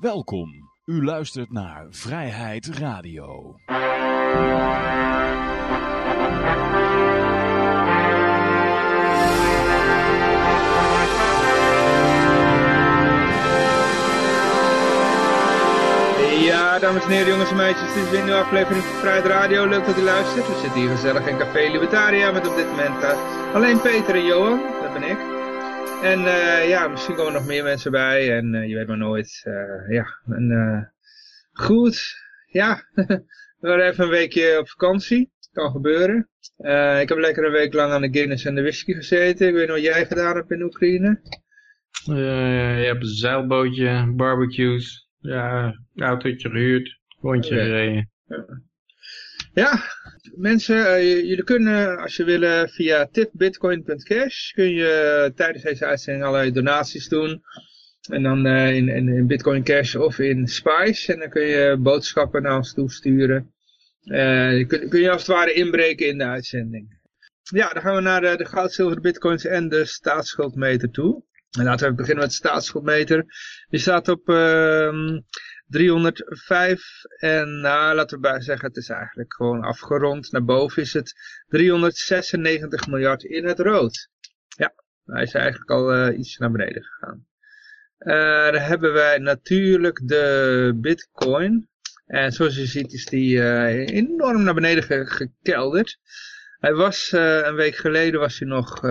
Welkom. U luistert naar Vrijheid Radio. Ja, dames en heren, jongens en meisjes, dit is weer een nieuwe aflevering van Vrijheid Radio. Leuk dat u luistert. We zitten hier gezellig in Café Libertaria met op dit moment uh, alleen Peter en Johan, dat ben ik. En uh, ja, misschien komen er nog meer mensen bij en uh, je weet maar nooit. ja, en goed, ja, we waren even een weekje op vakantie. Kan gebeuren. ik heb lekker een week lang aan de Guinness en de whisky gezeten. Ik weet niet wat jij gedaan hebt in Oekraïne. je hebt een zeilbootje, barbecues. Ja, autootje gehuurd, rondje okay. gereden. Ja, ja mensen, uh, jullie kunnen als je willen via tipbitcoin.cash kun je tijdens deze uitzending allerlei donaties doen. En dan in, in, in, Bitcoin Cash of in Spice. En dan kun je boodschappen naar ons toesturen. Uh, kun, kun je als het ware inbreken in de uitzending. Ja, dan gaan we naar de, goud, zilver, bitcoins en de staatsschuldmeter toe. En laten we beginnen met de staatsschuldmeter. Die staat op uh, 305 en nou, laten we zeggen, het is eigenlijk gewoon afgerond. Naar boven is het 396 miljard in het rood. Ja, hij is eigenlijk al uh, iets naar beneden gegaan. Uh, dan hebben wij natuurlijk de bitcoin. En zoals je ziet is die uh, enorm naar beneden ge gekelderd. Hij was, een week geleden was hij nog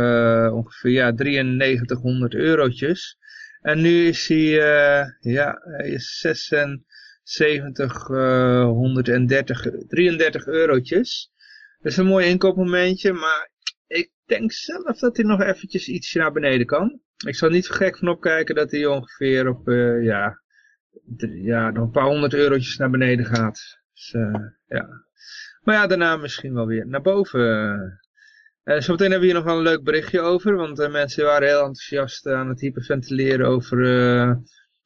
ongeveer ja, 9300 eurotjes. En nu is hij, uh, ja, hij is 7630, 33 eurotjes. Dat is een mooi inkoopmomentje, maar ik denk zelf dat hij nog eventjes ietsje naar beneden kan. Ik zal niet gek van opkijken dat hij ongeveer op, ja, ja, nog een paar honderd eurotjes naar beneden gaat. Dus, ja, maar ja, daarna misschien wel weer naar boven. Uh, zometeen hebben we hier nog wel een leuk berichtje over. Want uh, mensen waren heel enthousiast aan het hyperventileren over, uh,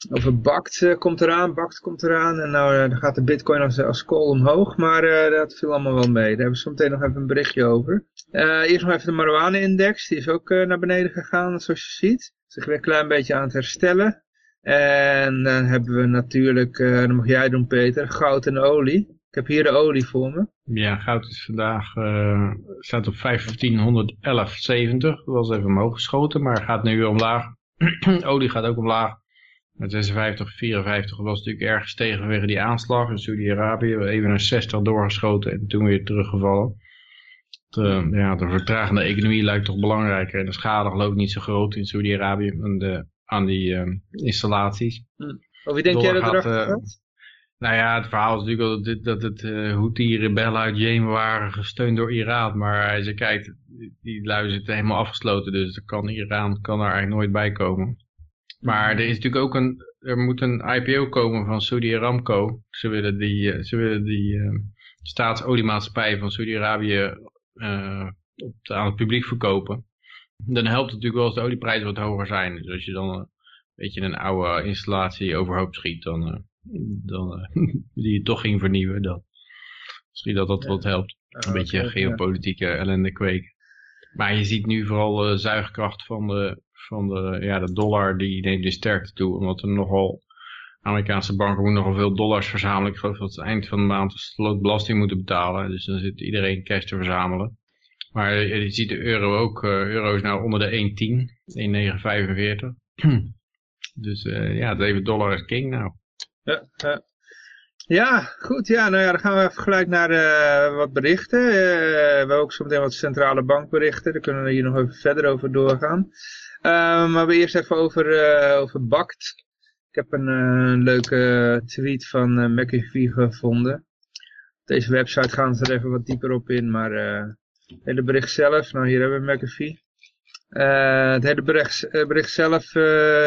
over BACT komt eraan. BACT komt eraan. En nou dan gaat de bitcoin als, als kool omhoog. Maar dat viel allemaal wel mee. Daar hebben we zometeen nog even een berichtje over. eerst nog even de marijuana-index. Die is ook naar beneden gegaan zoals je ziet. Zich weer een klein beetje aan het herstellen. En dan hebben we natuurlijk, dan mag jij doen Peter, goud en olie. Ik heb hier de olie voor me. Ja, goud is vandaag, uh, staat op 1511,70. Dat was even omhoog geschoten, maar gaat nu weer omlaag. olie gaat ook omlaag. Met 56, 54 was natuurlijk erg gestegen vanwege die aanslag in Saudi-Arabië. Even naar 60 doorgeschoten en toen weer teruggevallen. De, ja, de vertragende economie lijkt toch belangrijker. En de schade ik niet zo groot in Saudi-Arabië aan, aan die uh, installaties. Hm. Of wie denk jij dat erachter uh, nou ja, het verhaal is natuurlijk dat, dat het uh, Houthi-rebellen uit Jemen waren gesteund door Iran. Maar als je kijkt, die lui zitten helemaal afgesloten. Dus kan Iran kan er eigenlijk nooit bij komen. Maar er is natuurlijk ook een, er moet een IPO komen van Saudi Aramco. Ze willen die, uh, ze willen die uh, staatsoliemaatschappij van Saudi-Arabië aan het publiek verkopen. Dan helpt het natuurlijk wel als de olieprijzen wat hoger zijn. Dus als je dan een beetje een oude installatie overhoop schiet, dan dan, uh, die je toch ging vernieuwen, dan misschien dat dat wat helpt. Een beetje geopolitieke ellende kweken. Maar je ziet nu vooral de zuigkracht van de, van de, ja, de dollar, die neemt in sterkte toe. Omdat er nogal, Amerikaanse banken moeten nogal veel dollars verzamelen. Ik geloof dat het eind van de maand de belasting moeten betalen. Dus dan zit iedereen cash te verzamelen. Maar je ziet de euro ook, uh, euro is nou onder de 1,10, 1,945. dus uh, ja, het even dollar is king nou. Ja, ja. ja, goed. Ja, nou ja, dan gaan we even gelijk naar uh, wat berichten. Uh, we hebben ook zo meteen wat centrale bankberichten. Daar kunnen we hier nog even verder over doorgaan. Uh, maar we eerst even over, over BACT. Ik heb een leuke tweet van McAfee gevonden. Deze website gaan ze er even wat dieper op in. Maar het hele bericht zelf, nou hier hebben we McAfee. het hele bericht, bericht zelf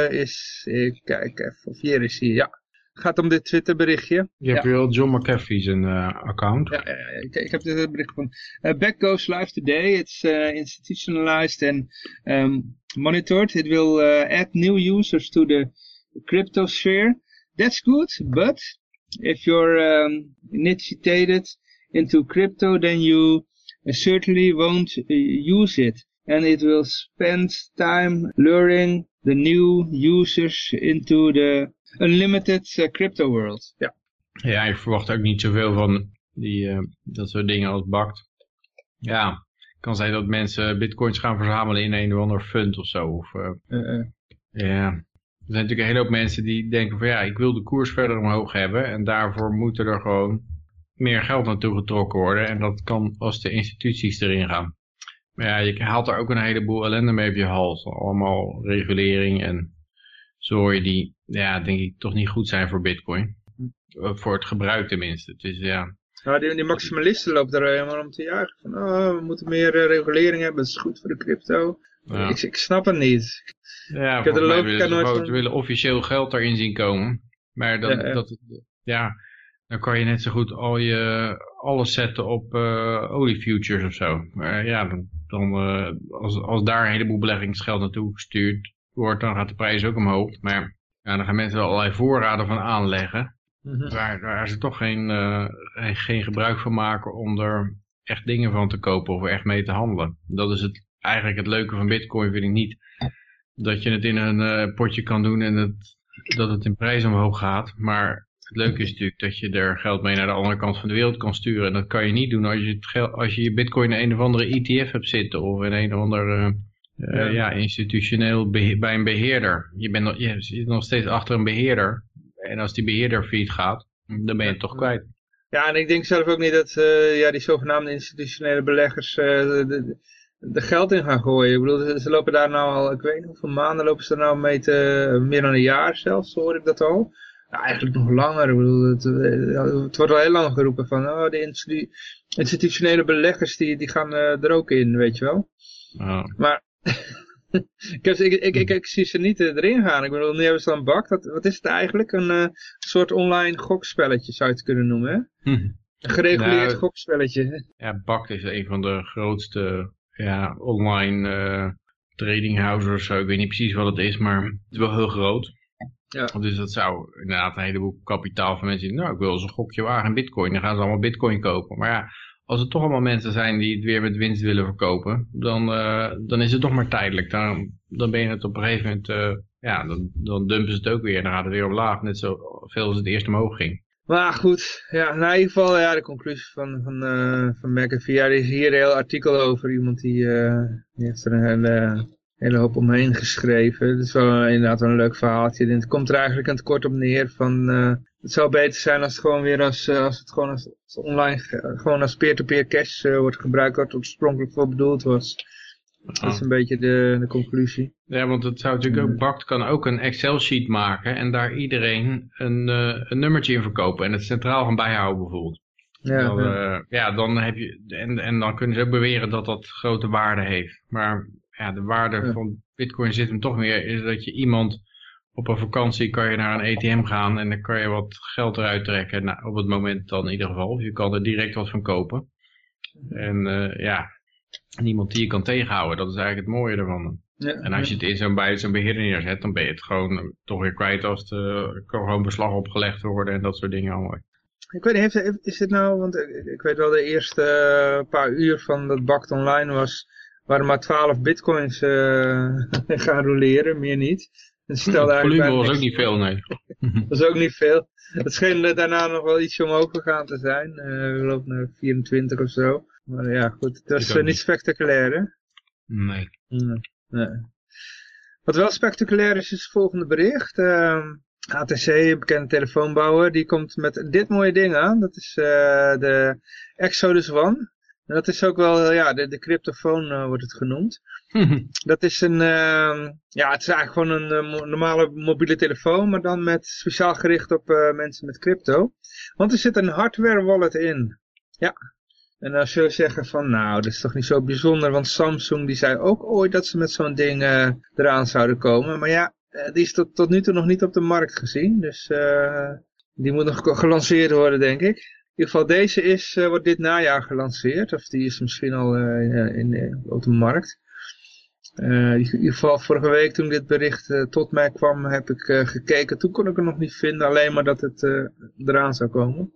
is, ik kijk even of hier is hier, ja gaat om dit Twitter berichtje. Je hebt wel John McAfee zijn uh, account. Ja, ik, ik, heb dit bericht van uh, Back goes live today. It's uh, institutionalized and um, monitored. It will add new users to the crypto sphere. That's good, but if you're um, initiated into crypto, then you certainly won't use it. And it will spend time learning the new users into the unlimited crypto world. Ja. Ja, ik verwacht ook niet zoveel van die, dat soort dingen als BACT. Ja, het kan zijn dat mensen bitcoins gaan verzamelen in een of ander fund of zo. Of, ja, er zijn natuurlijk een hele hoop mensen die denken van ja, ik wil de koers verder omhoog hebben. En daarvoor moeten er gewoon meer geld naartoe getrokken worden. En dat kan als de instituties erin gaan. Maar ja, je haalt er ook een heleboel ellende mee op je hals. Allemaal regulering en zorgen die, ja, denk ik, toch niet goed zijn voor bitcoin. Voor het gebruik tenminste. Het is, ja... Ja, die, die maximalisten lopen er helemaal om te jagen. Van, oh, we moeten meer uh, regulering hebben, dat is goed voor de crypto. Ja. Ik, ik snap het niet. Ja, ik heb de logica nooit van... willen officieel geld erin zien komen. Maar dan, ja. Dat, ja, dan kan je net zo goed al je, alles zetten op uh, oliefutures of zo. Maar ja, dan, dan uh, als, als daar een heleboel beleggingsgeld naartoe gestuurd wordt, dan gaat de prijs ook omhoog. Maar ja, dan gaan mensen wel allerlei voorraden van aanleggen. Mm -hmm. waar, waar ze toch geen, uh, geen gebruik van maken om er echt dingen van te kopen of echt mee te handelen. Dat is het eigenlijk het leuke van bitcoin vind ik niet. Dat je het in een uh, potje kan doen en het, dat het in prijs omhoog gaat. Maar het leuke is natuurlijk dat je er geld mee naar de andere kant van de wereld kan sturen. En dat kan je niet doen als je, het geld, als je je bitcoin in een of andere ETF hebt zitten. Of in een of ander uh, ja. ja. institutioneel bij een beheerder. Je, bent, je zit nog steeds achter een beheerder. En als die beheerder failliet gaat, dan ben je het toch kwijt. Ja, en ik denk zelf ook niet dat uh, ja, die zogenaamde institutionele beleggers... De, de geld in gaan gooien. Ik bedoel, ze lopen daar nou al, ik weet niet hoeveel maanden lopen ze er nou mee te, meer dan een jaar zelfs, hoor ik dat al. Nou, eigenlijk nog langer. Ik bedoel, het, eh, het, wordt al heel lang geroepen van, oh, de institutionele beleggers die, die gaan uh, er ook in, weet je wel. Oh. Maar ik, ik, ik, ik, ik, zie ze niet erin gaan. Ik bedoel, nu hebben ze dan bak. Dat, wat is het eigenlijk? Een uh, soort online gokspelletje zou je het kunnen noemen, hè? Hm. Een gereguleerd nou, gokspelletje. Ja, BAK is een van de grootste ja, online uh, trading houses. Ik weet niet precies wat het is, maar het is wel heel groot. Ja. Dus dat zou inderdaad een heleboel kapitaal van mensen die, nou ik wil eens een gokje wagen in bitcoin. Dan gaan ze allemaal bitcoin kopen. Maar ja, als er toch allemaal mensen zijn die het weer met winst willen verkopen, dan, uh, dan is het nog maar tijdelijk. Dan, dan ben je het op een gegeven moment, uh, ja, dan, dan dumpen ze het ook weer. Dan gaat het weer omlaag, net zo veel als het eerst omhoog ging. Maar goed, ja, in ieder geval ja, de conclusie van, van, uh, van McAfee. Ja, er is hier een heel artikel over. Iemand die, uh, die heeft er een hele, hoop omheen geschreven. Het is wel inderdaad wel een leuk verhaaltje. Het komt er eigenlijk een tekort op neer van... Uh, het zou beter zijn als het gewoon weer als, als het gewoon als, als online, gewoon als peer-to-peer -peer cash wordt gebruikt wat oorspronkelijk voor bedoeld was. Dat is een beetje de, de conclusie. Ja, want het zou natuurlijk ook, Bakt kan ook een Excel-sheet maken en daar iedereen een, uh, een nummertje in verkopen en het centraal gaan bijhouden bijvoorbeeld. Ja, dan, ja. Ja, dan heb je, en, en dan kunnen ze ook beweren dat dat grote waarde heeft. Maar ja, de waarde ja. van bitcoin zit hem toch meer, is dat je iemand op een vakantie kan je naar een ATM gaan en dan kan je wat geld eruit trekken. Nou, op het moment dan in ieder geval. Je kan er direct wat van kopen. En uh, ja, niemand die je kan tegenhouden. Dat is eigenlijk het mooie ervan. Ja, en als je het in zo'n bij zo'n beheerder neerzet, dan ben je het gewoon toch weer kwijt als er gewoon beslag opgelegd worden en dat soort dingen allemaal. Ik weet niet, is dit nou, want ik weet wel de eerste uh, paar uur van dat Bakt Online was, waren maar 12 bitcoins uh, gaan roleren, meer niet. Het volume was ook niet veel, nee. dat is ook niet veel. Het scheen daarna nog wel iets omhoog gegaan te zijn. Uh, ik geloof naar 24 of zo. Maar ja, goed, het was niet spectaculair, hè? Nee. nee. nee. Wat wel spectaculair is, is het volgende bericht. Uh, ehm, ATC, een bekende telefoonbouwer, die komt met dit mooie ding aan. Dat is uh, de Exodus One. Dat is ook wel, ja, de, de cryptofoon uh, wordt het genoemd. dat is een, uh, ja, het is eigenlijk gewoon een uh, normale mobiele telefoon, maar dan met speciaal gericht op mensen met crypto. Want er zit een hardware wallet in. Ja, en dan zul je zeggen van, nou, dat is toch niet zo bijzonder, want Samsung die zei ook ooit dat ze met zo'n ding eraan zouden komen. Maar ja, die is tot, tot nu toe nog niet op de markt gezien, dus die moet nog gelanceerd worden, denk ik. In ieder geval, deze is, wordt dit najaar gelanceerd, of die is misschien al in, in, op de markt. in ieder geval, vorige week toen dit bericht tot mij kwam, heb ik gekeken. Toen kon ik het nog niet vinden, alleen maar dat het eraan zou komen.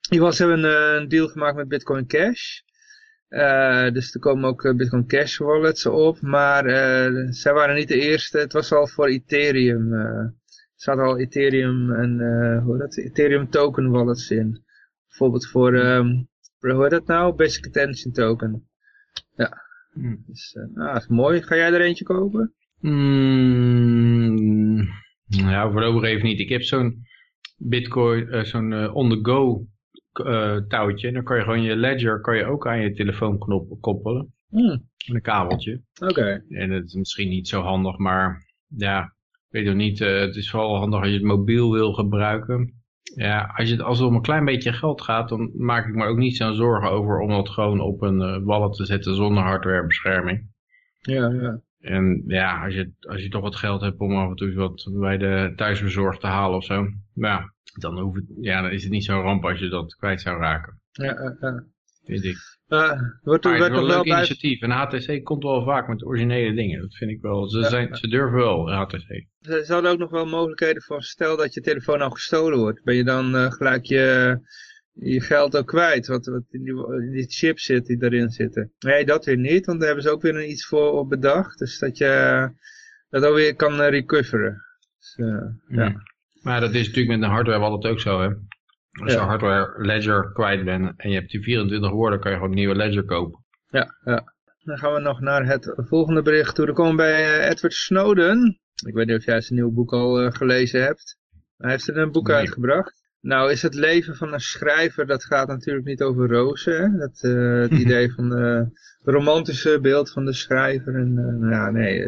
Geval, ze hebben een, deal gemaakt met Bitcoin Cash. Dus er komen ook Bitcoin Cash wallets op, maar zij waren niet de eerste. Het was al voor Ethereum. Er zaten al Ethereum en hoe dat? Ethereum token wallets in. Bijvoorbeeld voor, um, hoe heet dat nou? Basic Attention token. Ja. Hmm. Dus, nou, dat is mooi. Ga jij er eentje kopen? Mm, ja, voorlopig even niet. Ik heb zo'n Bitcoin, zo'n on-the-go uh, touwtje. Dan kan je gewoon je ledger kan je ook aan je telefoonknop koppelen. Hmm. Een kabeltje. Oké. En het is misschien niet zo handig, maar ja, ik weet nog niet. Het is vooral handig als je het mobiel wil gebruiken. Ja, als, je, als het om een klein beetje geld gaat, dan maak ik me ook niet zo'n zorgen over om dat gewoon op een uh, wallet te zetten zonder hardwarebescherming. Ja, ja. En ja, als je, als je toch wat geld hebt om af en toe wat bij de thuisbezorgd te halen of zo. Ja, dan, hoeft het, ja, dan is het niet zo'n ramp als je dat kwijt zou raken. Ja, ja. Vind ik. Uh, wordt er, maar het is wel een leuk initiatief. En HTC komt wel vaak met originele dingen. Dat vind ik wel. Ze, zijn, ze durven wel, HTC. Ze zouden ook nog wel mogelijkheden voor. Stel dat je telefoon nou gestolen wordt. Ben je dan uh, gelijk je, je geld ook kwijt. Wat, wat in, die, die chip zit die erin zitten. Nee, dat weer niet. Want daar hebben ze ook weer iets voor op bedacht. Dus dat je dat ook weer kan uh, recoveren. Dus, ja. Maar dat is natuurlijk met een hardware altijd ook zo, hè. Als je een hardware ledger kwijt bent en je hebt die 24 woorden, kan je gewoon een nieuwe ledger kopen. Ja, ja. Dan gaan we nog naar het volgende bericht toe. Dan komen we bij uh, Edward Snowden. Ik weet niet of jij zijn nieuwe boek al uh, gelezen hebt. Hij heeft er een boek uitgebracht. Nou is het leven van een schrijver, dat gaat natuurlijk niet over rozen. Hè? Dat, uh, het idee van het romantische beeld van de schrijver. En, nou ja, nee,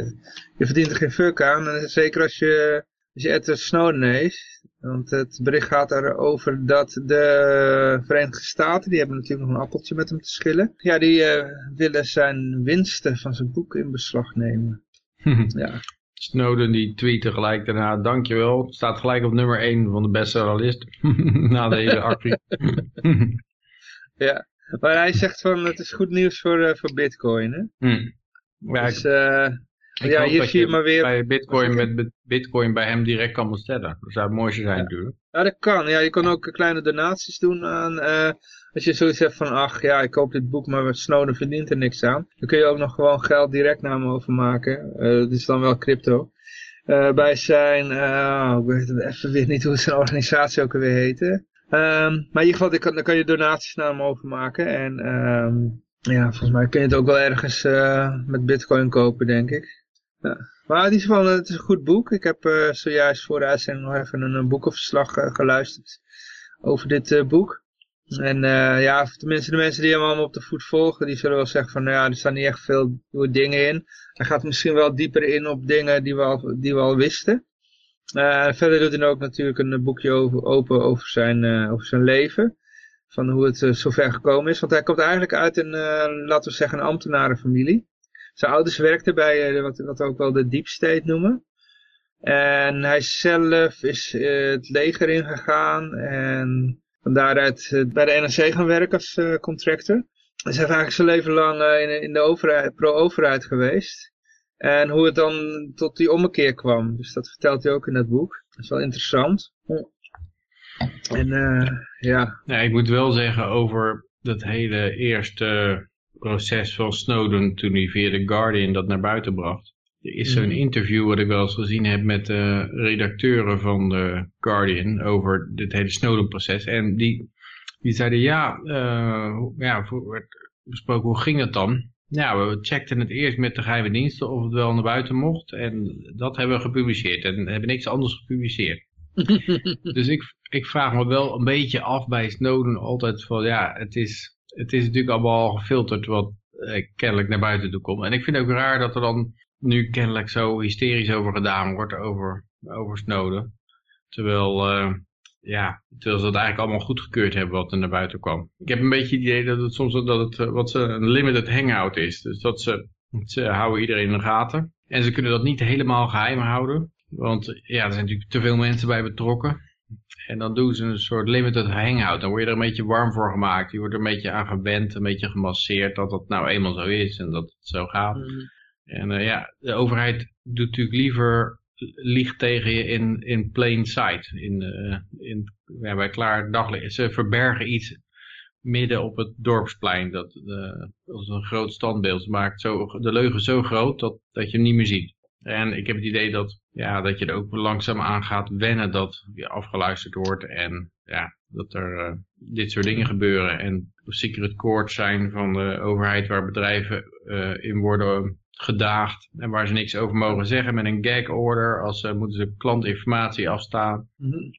je verdient er geen fuck aan. En zeker als je als je Edward Snowden is, want het bericht gaat erover dat de Verenigde Staten, die hebben natuurlijk nog een appeltje met hem te schillen. Ja, die uh, willen zijn winsten van zijn boek in beslag nemen. ja. Snowden die tweette gelijk daarna, dankjewel. Het staat gelijk op nummer 1 van de bestsellerlist. Na de hele actie. ja, maar hij zegt van het is goed nieuws voor, uh, voor bitcoin hè. Hmm. Ja, dus, uh, ik ja, hier zie je maar weer... bij Bitcoin met Bitcoin bij hem direct kan bestellen. Dat zou het mooiste zijn natuurlijk. Ja, dat kan. Ja, je kan ook kleine donaties doen aan... Uh, als je zoiets hebt van, ach ja, ik koop dit boek, maar Snowden verdient er niks aan. Dan kun je ook nog gewoon geld direct naar hem overmaken. Uh, dat is dan wel crypto. Uh, bij zijn, ik weet het even weer niet hoe zijn organisatie ook alweer heette. Um, maar in ieder geval, dan kan je donaties naar hem overmaken. En um, ja, volgens mij kun je het ook wel ergens met bitcoin kopen, denk ik. Ja. Maar het is, wel, het is een goed boek. Ik heb uh, zojuist voor de uitzending nog even een, een boekenverslag uh, geluisterd over dit boek. En ja, tenminste de mensen die hem allemaal op de voet volgen, die zullen wel zeggen van, nou ja, er staan niet echt veel nieuwe dingen in. Hij gaat misschien wel dieper in op dingen die we al, die we al wisten. verder doet hij ook natuurlijk een boekje over, open over zijn, over zijn leven. Van hoe het zover gekomen is. Want hij komt eigenlijk uit een, laten we zeggen, een ambtenarenfamilie. Zijn ouders werkten bij uh, wat, wat we ook wel de deep state noemen. En hij zelf is uh, het leger ingegaan en van daaruit uh, bij de NRC gaan werken als contractor. Hij is eigenlijk zijn leven lang in, in de overheid, pro-overheid geweest. En hoe het dan tot die ommekeer kwam. Dus dat vertelt hij ook in het boek. Dat is wel interessant. En ja. ja. Ik moet wel zeggen over dat hele eerste proces van Snowden toen hij via The Guardian dat naar buiten bracht. Er is zo'n mhm. interview wat ik wel eens gezien heb met de redacteuren van The Guardian over dit hele Snowden-proces. En die, die zeiden, ja, uh, ja, werd besproken, hoe ging dat dan? Ja, we checkten het eerst met de geheime diensten of het wel naar buiten mocht. En dat hebben we gepubliceerd en hebben niks anders gepubliceerd. dus ik, ik vraag me wel een beetje af bij Snowden altijd van, ja, het is het is natuurlijk allemaal gefilterd wat eh, kennelijk naar buiten toe komt. En ik vind het ook raar dat er dan nu kennelijk zo hysterisch over gedaan wordt, over, over Snowden. Terwijl, uh, ja, terwijl ze dat eigenlijk allemaal goedgekeurd hebben wat er naar buiten kwam. Ik heb een beetje het idee dat het soms dat het, eh, wat ze een limited hangout is. Dus dat ze, ze houden iedereen in de gaten. En ze kunnen dat niet helemaal geheim houden. Want ja, er zijn natuurlijk te veel mensen bij betrokken. En dan doen ze een soort limited hangout. Dan word je er een beetje warm voor gemaakt. Je wordt er een beetje aan gewend, een beetje gemasseerd dat dat nou eenmaal zo is en dat het zo gaat. Mm. En uh, ja, de overheid doet natuurlijk liever liegt tegen je in, in plain sight. In, uh, in, ja, bij klaar daglicht. Ze verbergen iets midden op het dorpsplein. Dat, is een groot standbeeld. Ze maakt zo, de leugen zo groot dat, dat je hem niet meer ziet. En ik heb het idee dat, ja, dat je er ook langzaam aan gaat wennen dat je afgeluisterd wordt. En ja, dat er uh, dit soort dingen gebeuren. En secret courts zijn van de overheid waar bedrijven uh, in worden gedaagd. En waar ze niks over mogen zeggen met een gag order. Als uh, moeten ze klantinformatie afstaan. -hmm.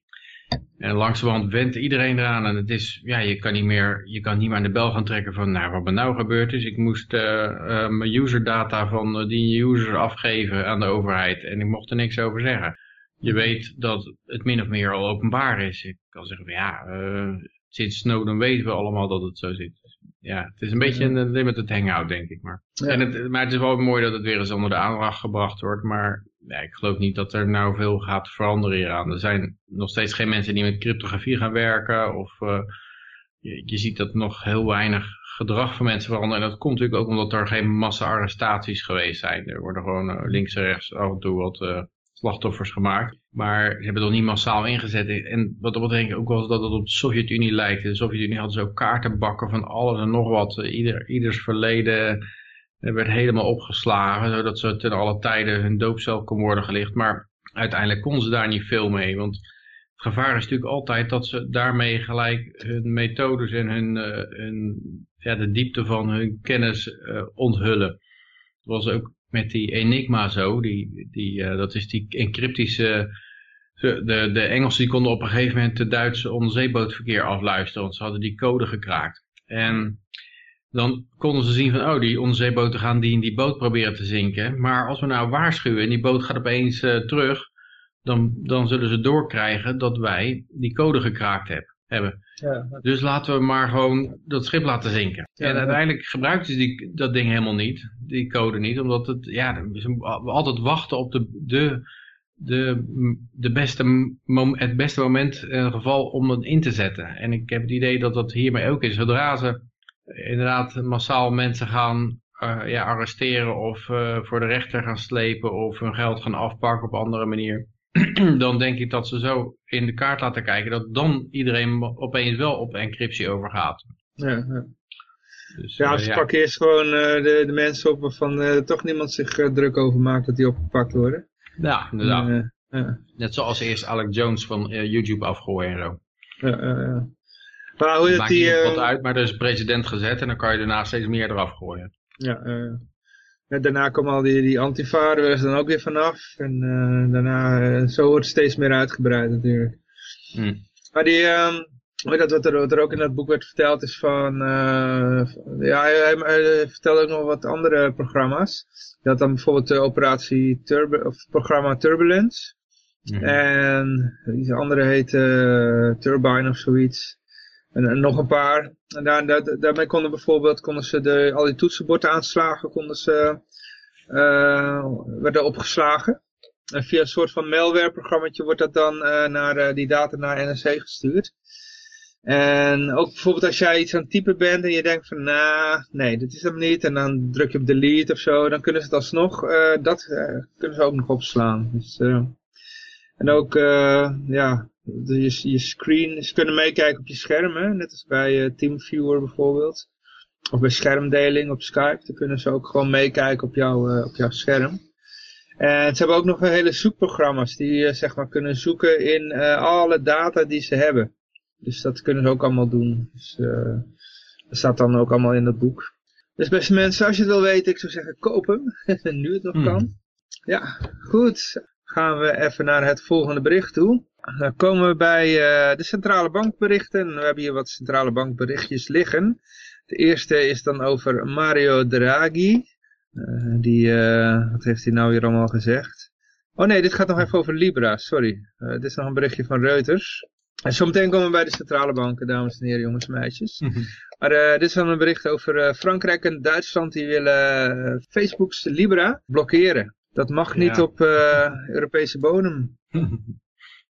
En langzamerhand went iedereen eraan. En het is, ja, je kan niet meer, je kan niet meer aan de bel gaan trekken van, nou, wat er nou gebeurd is. Ik moest uh, uh, mijn userdata van die user afgeven aan de overheid. En ik mocht er niks over zeggen. Je weet dat het min of meer al openbaar is. Ik kan zeggen van, ja, uh, sinds Snowden weten we allemaal dat het zo zit. Ja, het is een beetje een limited hangout, denk ik maar. Ja. En het, maar het is wel mooi dat het weer eens onder de aandacht gebracht wordt. Maar ja, ik geloof niet dat er nou veel gaat veranderen hieraan. Er zijn nog steeds geen mensen die met cryptografie gaan werken. Of uh, je, ziet dat nog heel weinig gedrag van mensen veranderen. En dat komt natuurlijk ook omdat er geen massa-arrestaties geweest zijn. Er worden gewoon uh, links en rechts af en toe wat uh, slachtoffers gemaakt. Maar ze hebben het nog niet massaal ingezet. En wat dat ik ook wel dat het op de Sovjet-Unie lijkt. De Sovjet-Unie had zo kaartenbakken van alles en nog wat. Ieder, ieders verleden werd helemaal opgeslagen. Zodat ze ten alle tijden hun doopcel kon worden gelicht. Maar uiteindelijk kon ze daar niet veel mee. Want het gevaar is natuurlijk altijd dat ze daarmee gelijk hun methodes en hun, hun ja, de diepte van hun kennis uh, onthullen. Dat was ook met die Enigma zo. Die, die, uh, dat is die encryptische... De, de Engelsen konden op een gegeven moment de Duitse onderzeebootverkeer afluisteren. Want ze hadden die code gekraakt. En dan konden ze zien van, oh, die onderzeeboten gaan die in die boot proberen te zinken. Maar als we nou waarschuwen en die boot gaat opeens uh, terug, dan, dan zullen ze doorkrijgen dat wij die code gekraakt heb, hebben. Ja. Dus laten we maar gewoon dat schip laten zinken. Ja, en uiteindelijk gebruikten ze die, dat ding helemaal niet, die code niet, omdat het, ja, we altijd wachten op de, de, de, de beste het beste moment in ieder geval om het in te zetten. En ik heb het idee dat dat hiermee ook is. Zodra ze inderdaad massaal mensen gaan uh, ja, arresteren of uh, voor de rechter gaan slepen of hun geld gaan afpakken op andere manier. dan denk ik dat ze zo in de kaart laten kijken dat dan iedereen opeens wel op encryptie overgaat. Ja, ja. Dus, ja, ze uh, pakken eerst gewoon de, de, mensen op waarvan toch niemand zich druk over maakt dat die opgepakt worden. Ja, inderdaad. Net zoals eerst Alex Jones van YouTube afgooien en zo. Ja, ja. Maar hoe maakt die, niet wat uit, maar er is president gezet en dan kan je daarna steeds meer eraf gooien. Ja, uh, daarna komen al die, die antivirus dan ook weer vanaf. En uh, daarna, uh, zo wordt het steeds meer uitgebreid natuurlijk. Hmm. Maar die, um, dat wat er, wat er ook in dat boek werd verteld is van, ja, hij, hij, vertelde ook nog wat andere programma's. Je had dan bijvoorbeeld de operatie Turbu of programma Turbulence. Mm -hmm. En die andere heette Turbine of zoiets. En, nog een paar. En daar, daar, daarmee konden bijvoorbeeld konden ze de, al die toetsenbordaanslagen konden ze, uh, werden opgeslagen. En via een soort van malware-programma wordt dat dan uh, naar, uh, die data naar NSC gestuurd. En ook bijvoorbeeld als jij iets aan het typen bent en je denkt van, nou, nee, dit is hem niet. En dan druk je op delete of zo, dan kunnen ze het alsnog, dat kunnen ze ook nog opslaan. Dus, en ook, ja, je, je screen, ze kunnen meekijken op je scherm, hè? net als bij uh, TeamViewer bijvoorbeeld. Of bij schermdeling op Skype, dan kunnen ze ook gewoon meekijken op, jou, uh, op jouw scherm. En ze hebben ook nog hele zoekprogramma's die zeg maar kunnen zoeken in alle data die ze hebben. Dus dat kunnen ze ook allemaal doen. Dus, dat staat dan ook allemaal in het boek. Dus beste mensen, als je het wil weten, ik zou zeggen koop hem. nu het nog hmm. kan. Ja, goed. Gaan we even naar het volgende bericht toe. Dan komen we bij uh, de centrale bankberichten. We hebben hier wat centrale bankberichtjes liggen. De eerste is dan over Mario Draghi. Uh, die, uh, wat heeft hij nou weer allemaal gezegd? Oh nee, dit gaat nog even over Libra, sorry. dit is nog een berichtje van Reuters. En zometeen komen we bij de centrale banken, dames en heren, jongens en meisjes. Mhm. Maar dit is dan een bericht over Frankrijk en Duitsland. Die willen Facebook's Libra blokkeren. Dat mag niet ja. op Europese bodem.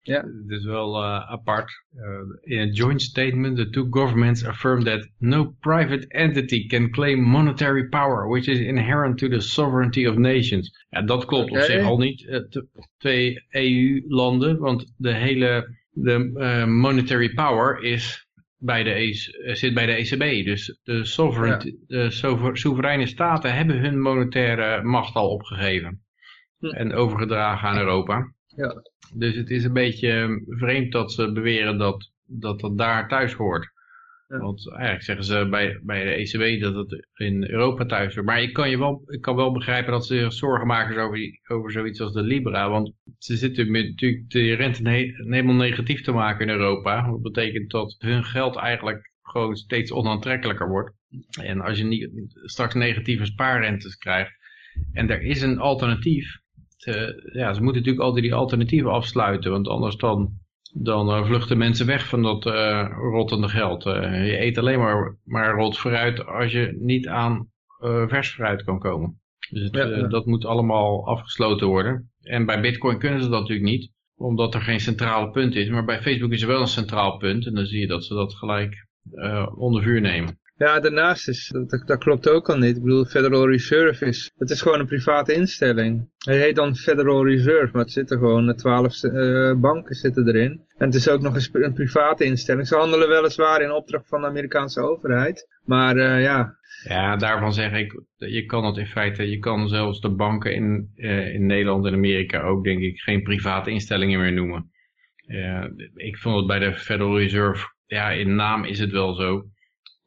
Ja. Het is wel uh, apart. Uh, in a joint statement, the two governments affirm that no private entity can claim monetary power, which is inherent to the sovereignty of nations. Ja, dat klopt okay. op zich al niet. Uh, twee EU-landen, want de hele de, monetary power is bij de, e zit bij de ECB. Dus de, sovereign, de soevereine staten hebben hun monetaire macht al opgegeven. Hm. En overgedragen aan Europa. Ja. Dus het is een beetje vreemd dat ze beweren dat dat, dat daar thuis hoort. Want eigenlijk zeggen ze bij, bij de ECB dat het in Europa thuis hoort. Maar ik kan, je wel, ik kan wel begrijpen dat ze zich zorgen maken over, over zoiets als de Libra. Want ze zitten met, natuurlijk de rente helemaal negatief te maken in Europa. Dat betekent dat hun geld eigenlijk gewoon steeds onaantrekkelijker wordt. En als je niet, straks negatieve spaarrentes krijgt. En er is een alternatief. Ja, ze moeten natuurlijk altijd die alternatieven afsluiten. Want anders dan dan uh, vluchten mensen weg van dat uh, rottende geld. Uh, je eet alleen maar, maar rot fruit als je niet aan vers fruit kan komen. Dus het, ja, dat moet allemaal afgesloten worden. En bij bitcoin kunnen ze dat natuurlijk niet, omdat er geen centrale punt is. Maar bij Facebook is er wel een centraal punt en dan zie je dat ze dat gelijk onder vuur nemen. Ja, daarnaast is, dat, klopt ook al niet. Ik bedoel, Federal Reserve is, het is gewoon een private instelling. Hij heet dan Federal Reserve, maar het zitten gewoon, twaalf uh, banken zitten erin. En het is ook nog een, een, private instelling. Ze handelen weliswaar in opdracht van de Amerikaanse overheid. Maar uh, ja. Ja, daarvan zeg ik, je kan het in feite, je kan zelfs de banken in, uh, in Nederland en Amerika ook, denk ik, geen private instellingen meer noemen. ik vond het bij de Federal Reserve, ja, in naam is het wel zo.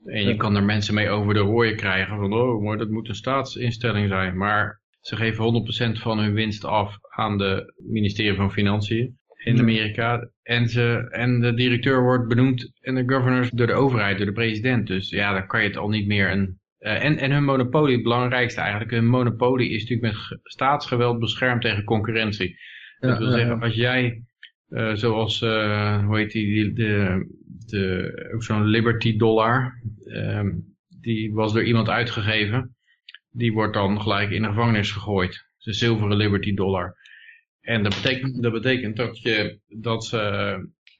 En je kan er mensen mee over de rooien krijgen van, oh, maar dat moet een staatsinstelling zijn. Maar ze geven 100% van hun winst af aan de ministerie van Financiën in Amerika. En, ze, en de directeur wordt benoemd en de governors door de overheid, door de president. Dus ja, dan kan je het al niet meer een... Uh, en, en hun monopolie, het belangrijkste eigenlijk, hun monopolie is natuurlijk met staatsgeweld beschermd tegen concurrentie. Dat wil zeggen, als jij, uh, zoals, uh, hoe heet die, de, de, ook zo'n Liberty dollar, um, die was door iemand uitgegeven. Die wordt dan gelijk in de gevangenis gegooid. De zilveren Liberty dollar. En dat betekent, dat, betekent dat, je, dat ze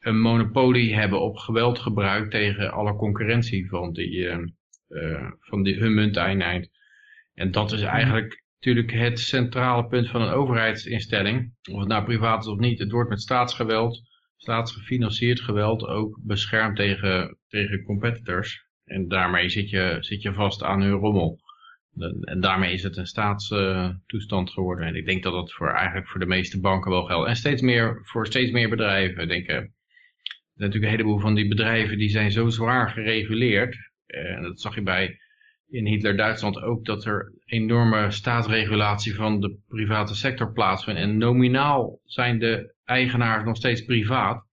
een monopolie hebben op geweldgebruik tegen alle concurrentie van, die, uh, uh, van die, hun munteenheid. En dat is eigenlijk natuurlijk het centrale punt van een overheidsinstelling. Of het nou privaat is of niet. Het wordt met staatsgeweld staatsgefinancierd geweld ook beschermd tegen, tegen competitors. En daarmee zit je, zit je vast aan hun rommel. En daarmee is het een staatstoestand geworden. En ik denk dat dat voor, eigenlijk voor de meeste banken wel geldt. En steeds meer, voor steeds meer bedrijven. Denk, natuurlijk een heleboel van die bedrijven die zijn zo zwaar gereguleerd. Uh, en dat zag je bij in Hitler-Duitsland ook dat er enorme staatsregulatie van de private sector plaatsvindt. En nominaal zijn de eigenaars nog steeds privaat.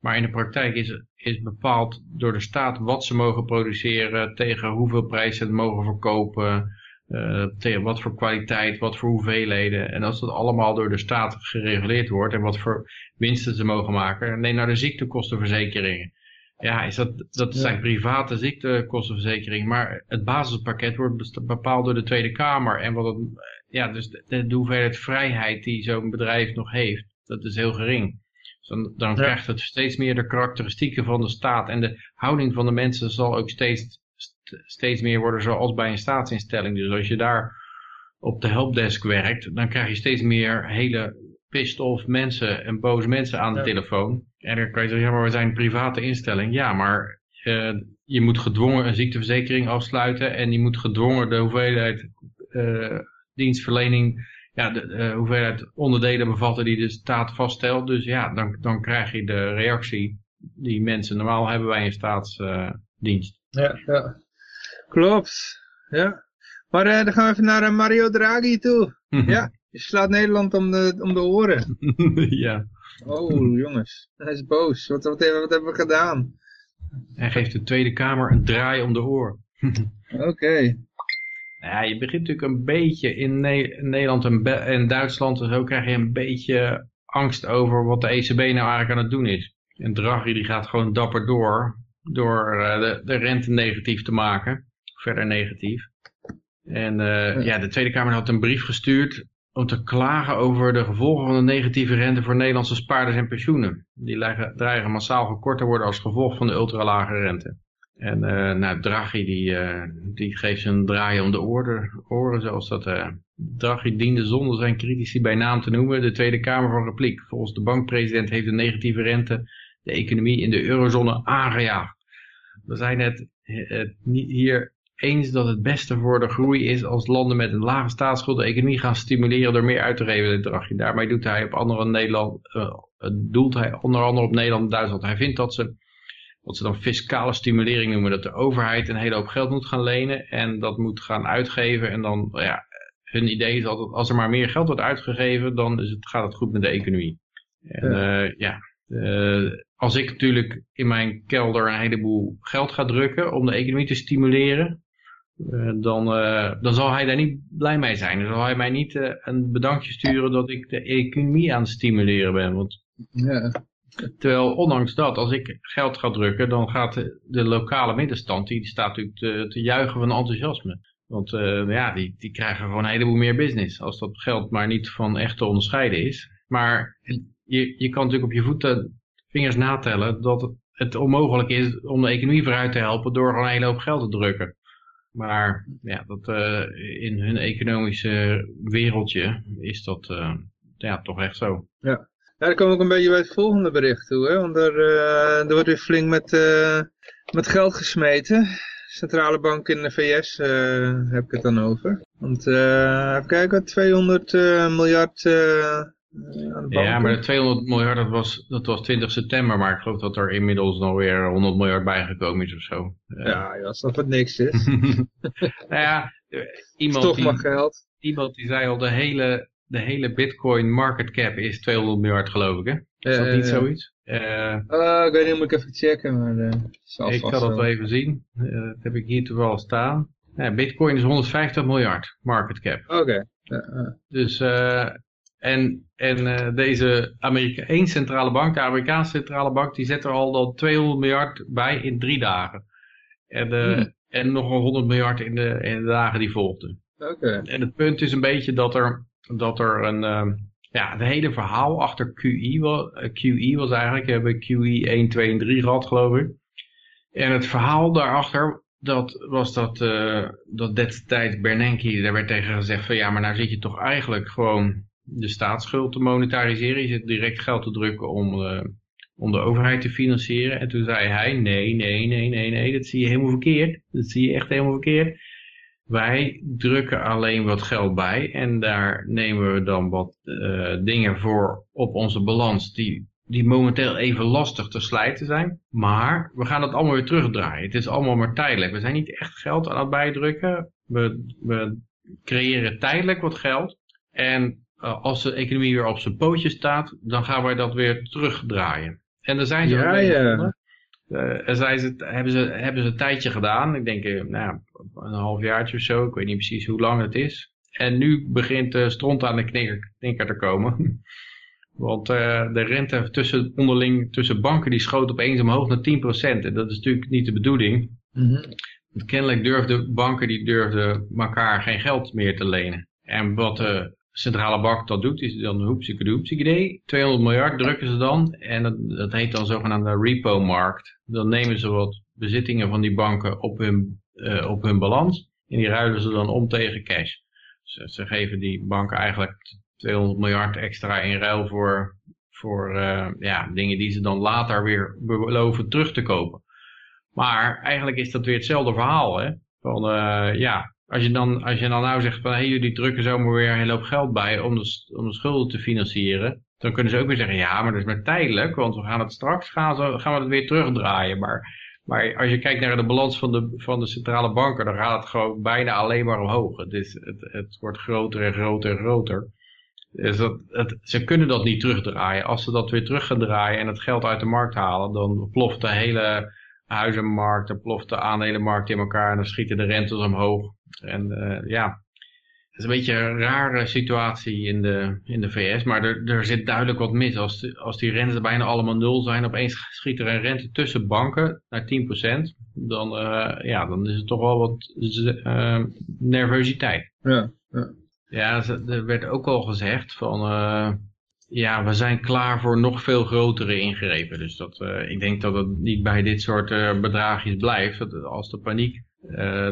Maar in de praktijk is, is bepaald door de staat wat ze mogen produceren, tegen hoeveel prijs ze het mogen verkopen, uh, tegen wat voor kwaliteit, wat voor hoeveelheden. En als dat allemaal door de staat gereguleerd wordt en wat voor winsten ze mogen maken. Neem nou de ziektekostenverzekeringen. Ja, is dat, dat zijn private ziektekostenverzekeringen, maar het basispakket wordt bepaald door de Tweede Kamer. En wat het, ja, dus de, de hoeveelheid vrijheid die zo'n bedrijf nog heeft, dat is heel gering. Dus dan, dan krijgt het steeds meer de karakteristieken van de staat en de houding van de mensen zal ook steeds, steeds meer worden zoals bij een staatsinstelling. Dus als je daar op de helpdesk werkt, dan krijg je steeds meer hele pissed off mensen en boze mensen aan de telefoon. En dan kan je zeggen, ja, maar we zijn een private instelling. Ja, maar uh, je moet gedwongen een ziekteverzekering afsluiten en je moet gedwongen de hoeveelheid uh, dienstverlening, ja, de, de, hoeveelheid onderdelen bevatten die de staat vaststelt. Dus ja, dan, dan krijg je de reactie die mensen normaal hebben bij een staatsdienst. Ja, ja, klopt. Ja. Maar uh, dan gaan we even naar Mario Draghi toe. ja, je slaat Nederland om de, om de oren. ja. Oh, jongens. Hij is boos. Wat, wat, wat, hebben we gedaan? Hij geeft de Tweede Kamer een draai om de oor. Oké. Ja, je begint natuurlijk een beetje in, Nederland en, en, Duitsland en zo krijg je een beetje angst over wat de ECB nou eigenlijk aan het doen is. En Draghi die gaat gewoon dapper door, door uh, de, de rente negatief te maken. Verder negatief. En uh, ja, de Tweede Kamer had een brief gestuurd om te klagen over de gevolgen van de negatieve rente voor Nederlandse spaarders en pensioenen. Die dreigen massaal gekort te worden als gevolg van de ultralage rente. En uh, nou, Draghi die, uh, die geeft zijn draai om de oren, oren zoals dat... Uh, Draghi diende zonder zijn critici bij naam te noemen de Tweede Kamer van repliek. Volgens de bankpresident heeft de negatieve rente de economie in de eurozone aangejaagd. we zijn het, niet hier eens dat het beste voor de groei is als landen met een lage staatsschuld de economie gaan stimuleren door meer uit te geven. Daarmee doet hij op andere Nederland, doelt hij onder andere op Nederland en Duitsland. Hij vindt dat ze, wat ze dan fiscale stimulering noemen, dat de overheid een hele hoop geld moet gaan lenen en dat moet gaan uitgeven. En dan, ja, hun idee is altijd, als er maar meer geld wordt uitgegeven, dan is het, gaat het goed met de economie. En ja, uh, ja uh, als ik natuurlijk in mijn kelder een heleboel geld ga drukken om de economie te stimuleren, uh, dan, dan zal hij daar niet blij mee zijn. Dan zal hij mij niet een bedankje sturen dat ik de economie aan het stimuleren ben. Want, ja. Terwijl ondanks dat, als ik geld ga drukken, dan gaat de, lokale middenstand, die staat natuurlijk te, te juichen van enthousiasme. Want ja, die, die krijgen gewoon een heleboel meer business. Als dat geld maar niet van echt te onderscheiden is. Maar je, je kan natuurlijk op je voeten vingers natellen dat het onmogelijk is om de economie vooruit te helpen door gewoon een hele hoop geld te drukken. Maar ja, dat, uh, in hun economische wereldje is dat uh, ja, toch echt zo. Ja. Ja, dan komen we ook een beetje bij het volgende bericht toe. Hè? Want er, uh, er wordt weer flink met, met geld gesmeten. Centrale bank in de VS heb ik het dan over. Want even kijken, 200 miljard ja, maar de 200 miljard, dat was, dat was 20 september, maar ik geloof dat er inmiddels nog weer 100 miljard bijgekomen is of zo. Ja, als dat wat niks is. nou ja, iemand toch die, maar geld. Iemand die zei al, de hele, de hele bitcoin market cap is 200 miljard geloof ik, hè? Is dat niet zoiets? Uh, uh, ik weet niet, moet ik even checken, maar Ik ga dat wel even zien. dat heb ik hier toevallig staan. Bitcoin is 150 miljard market cap. Oké. Dus en, en uh, deze Amerika één centrale bank, de Amerikaanse centrale bank, die zet er al dan 200 miljard bij in drie dagen. En, uh, hmm. en nog een 100 miljard in de, in de dagen die volgden. Oké. En het punt is een beetje dat er, dat er een, uh, ja, het hele verhaal achter QE was, QE was eigenlijk, we hebben QE 1, 2 en 3 gehad geloof ik. En het verhaal daarachter, dat was dat, uh, dat destijds Bernanke, daar werd tegen gezegd van ja, maar nou zit je toch eigenlijk gewoon de staatsschuld te monetariseren. Je zit direct geld te drukken om, uh, om de overheid te financieren. En toen zei hij, nee, nee, nee, nee, nee, dat zie je helemaal verkeerd. Dat zie je echt helemaal verkeerd. Wij drukken alleen wat geld bij en daar nemen we dan wat uh, dingen voor op onze balans die, die momenteel even lastig te slijten zijn. Maar we gaan dat allemaal weer terugdraaien. Het is allemaal maar tijdelijk. We zijn niet echt geld aan het bijdrukken. We, we creëren tijdelijk wat geld. En uh, als de economie weer op zijn pootjes staat, dan gaan wij dat weer terugdraaien. En daar zijn ze ja, ja. Uh, zijn ze, hebben, ze, hebben ze een tijdje gedaan. Ik denk nou, een halfjaartje of zo. Ik weet niet precies hoe lang het is. En nu begint de stront aan de knikker, knikker te komen. Want uh, de rente tussen, onderling tussen banken die schoot opeens omhoog naar 10%. En dat is natuurlijk niet de bedoeling. Mm -hmm. Want kennelijk durfden banken die durfden elkaar geen geld meer te lenen. En wat de centrale bank dat doet, is dan hoepsiekedoe, idee. 200 miljard drukken ze dan en dat, dat heet dan zogenaamde repo-markt. Dan nemen ze wat bezittingen van die banken op hun, uh, op hun balans en die ruilen ze dan om tegen cash. Dus ze geven die banken eigenlijk 200 miljard extra in ruil voor, voor uh, ja, dingen die ze dan later weer beloven terug te kopen. Maar eigenlijk is dat weer hetzelfde verhaal. Hè? Van uh, ja, als je dan, als je dan nou zegt van hey, jullie drukken zomaar weer een hele hoop geld bij om de, om de schulden te financieren. Dan kunnen ze ook weer zeggen, ja, maar dat is maar tijdelijk, want we gaan het straks gaan, gaan we het weer terugdraaien. Maar, maar als je kijkt naar de balans van de, van de centrale banken, dan gaat het gewoon bijna alleen maar omhoog. Het, het, het wordt groter en groter en groter. Dus dat, het, ze kunnen dat niet terugdraaien. Als ze dat weer terug gaan draaien en het geld uit de markt halen, dan ploft de hele huizenmarkt, dan ploft de aandelenmarkt in elkaar en dan schieten de rentes omhoog. En uh, ja, is een beetje een rare situatie in de, in de VS, maar er, er zit duidelijk wat mis. Als, als die rentes bijna allemaal nul zijn, opeens schiet er een rente tussen banken naar 10%, dan, uh, ja, dan is het toch wel wat uh, nervositeit. Ja, ja. Ja, er werd ook al gezegd van, uh, ja, we zijn klaar voor nog veel grotere ingrepen. Dus dat, ik denk dat het niet bij dit soort bedragjes blijft. Dat als de paniek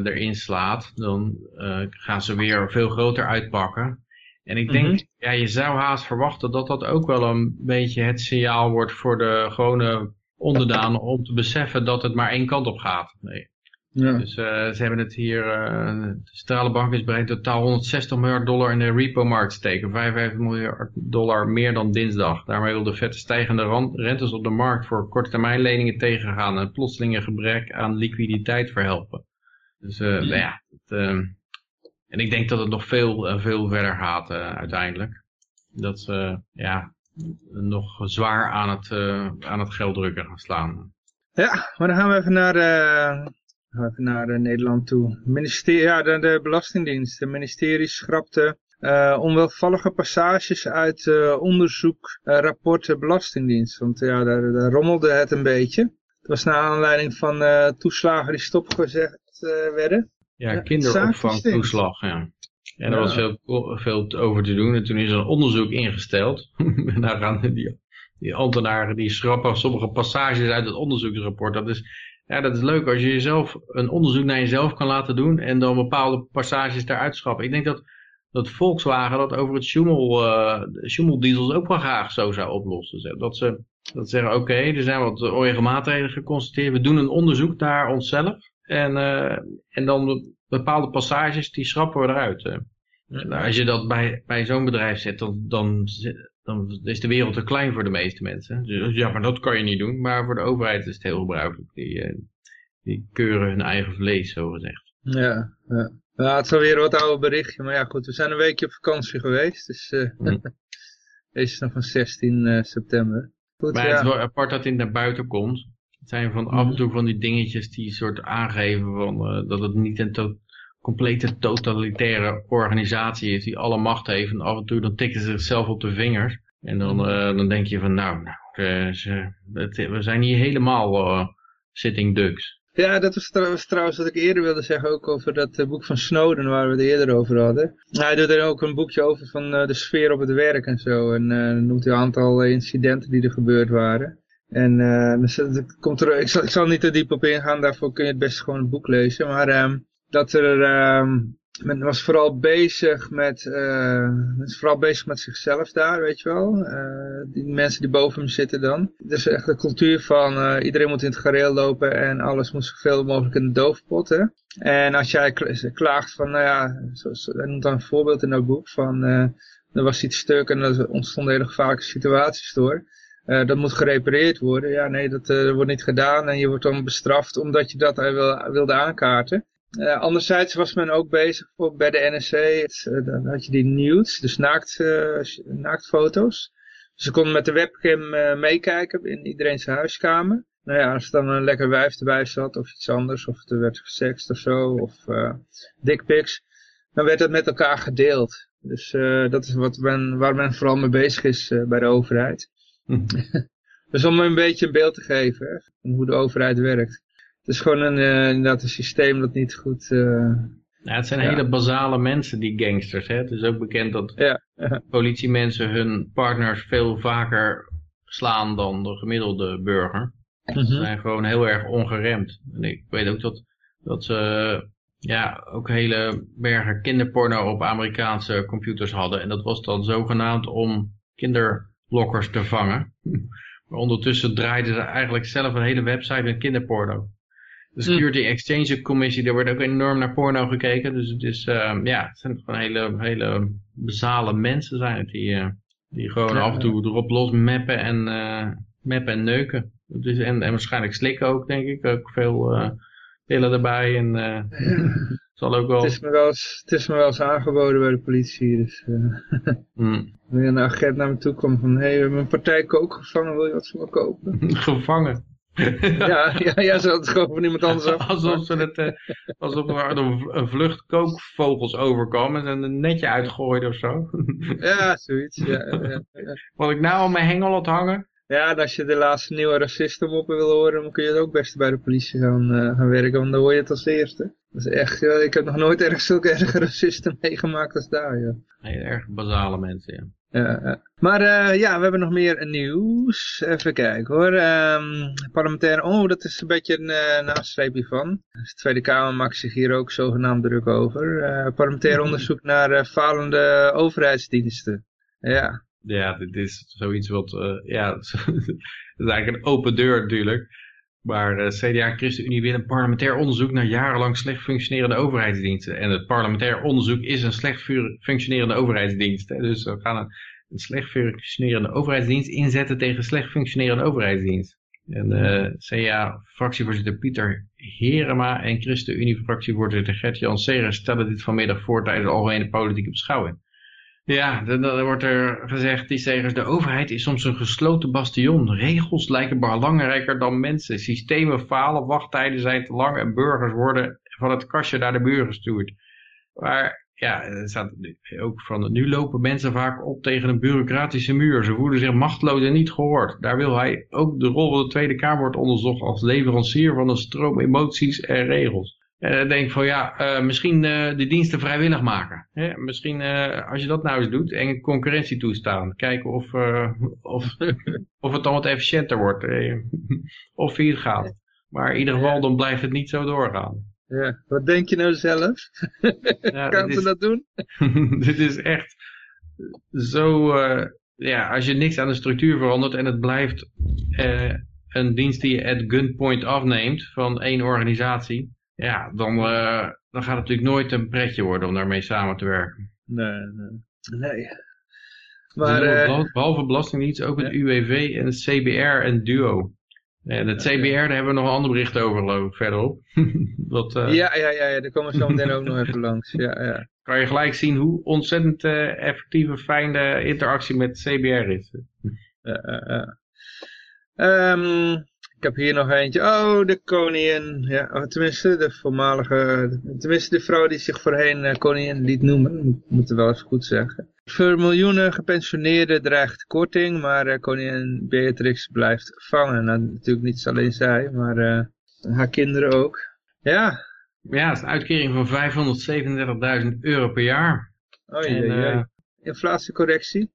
erin slaat, dan uh, gaan ze weer veel groter uitpakken. En ik denk, mm -hmm. ja, je zou haast verwachten dat dat ook wel een beetje het signaal wordt voor de gewone onderdanen om te beseffen dat het maar één kant op gaat. Nee. Ja. Dus uh, ze hebben het hier, uh, de centrale bank is bereid totaal 160 miljard dollar in de repo-markt te steken. 55 miljard dollar meer dan dinsdag. Daarmee wil de vet stijgende rentes op de markt voor korte termijn leningen tegengaan en plotselinge gebrek aan liquiditeit verhelpen. Dus uh, nou ja, het, en ik denk dat het nog veel, veel verder gaat uiteindelijk. Dat ze ja, nog zwaar aan het, aan het geld drukken gaan slaan. Ja, maar dan gaan we even naar Even naar Nederland toe. Ministerie, ja, de, de Belastingdienst. De ministerie schrapte uh, onwelvallige passages uit uh, onderzoek, rapporten Belastingdienst. Want ja, daar, daar, rommelde het een beetje. Het was naar aanleiding van toeslagen die stopgezet werden. Ja, kinderopvangtoeslag, ja. En er was veel, veel over te doen. En toen is er een onderzoek ingesteld. en daar gaan die, die ambtenaren die schrappen sommige passages uit het onderzoeksrapport. Dat is ja, dat is leuk als je jezelf een onderzoek naar jezelf kan laten doen en dan bepaalde passages daaruit schrappen. Ik denk dat, dat Volkswagen dat over het Schumel, uh, Schumel diesels ook wel graag zo zou oplossen. Dat ze dat zeggen, oké, er zijn wat onregelmatigheden geconstateerd, we doen een onderzoek naar onszelf en, uh, en dan bepaalde passages, die schrappen we eruit. Nou, als je dat bij, bij zo'n bedrijf zet, dan, dan, dan is de wereld te klein voor de meeste mensen. Dus ja, maar dat kan je niet doen. Maar voor de overheid is het heel gebruikelijk. Die, uh, die keuren hun eigen vlees, zo gezegd. Ja, ja. ja, het is alweer wat oude berichtje. Maar ja, goed, we zijn een weekje op vakantie geweest. Dus uh, mm. deze is nog van 16 uh, september. Goed, maar ja. het is wel apart dat het naar buiten komt. Het zijn van af en toe van die dingetjes die soort aangeven van, dat het niet een to complete totalitaire organisatie is die alle macht heeft. En af en toe dan tikken ze zichzelf op de vingers. En dan, uh, dan denk je van nou, nou ze, we zijn hier helemaal uh, sitting ducks. Ja, dat was, was, trouwens wat ik eerder wilde zeggen ook over dat boek van Snowden waar we het eerder over hadden. Hij doet er ook een boekje over van de sfeer op het werk en zo. En noemt hij een aantal incidenten die er gebeurd waren. En dus, komt er, ik, zal, niet te diep op ingaan, daarvoor kun je het best gewoon een boek lezen. Maar um, dat er, uh, men was vooral bezig met, uh, was vooral bezig met zichzelf daar, weet je wel. Uh, die mensen die boven hem zitten dan. Dus echt de cultuur van uh, iedereen moet in het gareel lopen en alles moet zoveel mogelijk in de doofpot. Hè? En als jij klaagt van, nou ja, zo, zo, noemt dan een voorbeeld in dat boek van, er was iets stuk en er ontstonden hele gevaarlijke situaties door. Uh, dat moet gerepareerd worden. Ja, nee, dat uh, wordt niet gedaan en je wordt dan bestraft omdat je dat wil, wilde aankaarten. Uh, anderzijds was men ook bezig voor, bij de NSC, dan had je die nudes, dus naakt, naaktfoto's. Ze konden met de webcam meekijken in iedereen's huiskamer. Nou ja, als er dan een lekker wijf erbij zat of iets anders, of er werd gesext of zo, of dickpics, dan werd dat met elkaar gedeeld. Dus dat is wat men, waar men vooral mee bezig is bij de overheid. Dus om een beetje een beeld te geven hè, van hoe de overheid werkt. Het is gewoon een, uh, inderdaad een systeem dat niet goed... Uh, ja, het zijn hele basale mensen, die gangsters. Hè? Het is ook bekend dat ja. politiemensen hun partners veel vaker slaan dan de gemiddelde burger. Ze zijn gewoon heel erg ongeremd. En ik weet ook dat, dat ze ja, ook hele bergen kinderporno op Amerikaanse computers hadden. En dat was dan zogenaamd om kinderlokkers te vangen. Maar ondertussen draaiden ze eigenlijk zelf een hele website met kinderporno. De Security mm. Exchange Commissie, daar wordt ook enorm naar porno gekeken. Dus het is, uh, ja, het zijn gewoon hele, hele basale mensen zijn het die, uh, die gewoon af en toe erop los mappen en, uh, mappen en neuken. Dus, en, en waarschijnlijk slikken ook, denk ik. Ook veel pillen erbij en ja. zal ook wel... Het is, me wel eens, het is me wel eens aangeboden bij de politie, dus... mm. Wanneer een agent naar me toe komt van, hé, hey, we hebben een partij kook gevangen, wil je wat voor me kopen? gevangen? ja, ja, ja, ze het gewoon van iemand anders af. Alsof, ze het, uh, alsof er een vlucht kookvogels overkomen en een netje uitgooien of zo. ja, zoiets. Ja, ja, ja. Wat ik nou aan mijn hengel had hangen. Ja, en als je de laatste nieuwe racistenmoppen wil horen, dan kun je het ook best bij de politie gaan, uh, gaan werken, want dan hoor je het als eerste. Dat is echt, ik heb nog nooit erg zulke erge racisten meegemaakt als daar, ja. Nee, erg basale mensen, ja. Ja, maar uh, ja, we hebben nog meer nieuws. Even kijken hoor. Um, parlementaire, oh dat is een beetje een uh, nastreepje van. Dus de Tweede Kamer maakt zich hier ook zogenaamd druk over. Uh, parlementair onderzoek naar falende overheidsdiensten. Ja, Ja, dit is zoiets wat, ja, het is eigenlijk een open deur natuurlijk. Maar uh, CDA en ChristenUnie willen een parlementair onderzoek naar jarenlang slecht functionerende overheidsdiensten. En het parlementair onderzoek is een slecht functionerende overheidsdienst. Dus we gaan een, slecht functionerende overheidsdienst inzetten tegen slecht functionerende overheidsdienst. En uh, CDA-fractievoorzitter Pieter Herema en ChristenUnie-fractievoorzitter Gert-Jan Segers stellen dit vanmiddag voor tijdens de algemene politieke beschouwing. Ja, dan, wordt er gezegd, die zegers, de overheid is soms een gesloten bastion. Regels lijken belangrijker dan mensen. Systemen falen, wachttijden zijn te lang en burgers worden van het kastje naar de buur gestuurd. Maar ja, staat ook van, nu lopen mensen vaak op tegen een bureaucratische muur. Ze voelen zich machteloos en niet gehoord. Daar wil hij ook de rol van de Tweede Kamer wordt onderzocht als leverancier van een stroom emoties en regels. En dan denk ik van ja, uh, misschien uh, de diensten vrijwillig maken. Hè? Misschien uh, als je dat nou eens doet en concurrentie toestaan. Kijken of, of, of het dan wat efficiënter wordt. of wie het gaat. Maar in ieder geval dan blijft het niet zo doorgaan. Ja, wat denk je nou zelf? Ja, kan ze dat doen? dit is echt zo... ja, als je niks aan de structuur verandert en het blijft een dienst die je at gunpoint afneemt van één organisatie ja, dan, uh, dan gaat het natuurlijk nooit een pretje worden om daarmee samen te werken. Nee, nee. nee. Maar, uh, behalve Belastingdienst ook het UWV en het CBR en DUO. En het CBR, daar hebben we nog een ander bericht over geloof ik, verderop. Dat, uh, ja, ja, ja, ja, daar komen we zo meteen ook nog even langs. Ja, ja. Kan je gelijk zien hoe ontzettend effectieve, fijne interactie met CBR is. Ja, um, ik heb hier nog eentje. Oh, de koningin. Ja, oh, tenminste, de voormalige... Tenminste, de vrouw die zich voorheen uh, koningin liet noemen. Moet, moet wel even goed zeggen. Voor miljoenen gepensioneerden dreigt korting. Maar uh, koningin Beatrix blijft vangen. Nou, natuurlijk niet alleen zij, maar uh, haar kinderen ook. Ja. Ja, het is een uitkering van 537.000 euro per jaar. Oh jee, en, Inflatiecorrectie.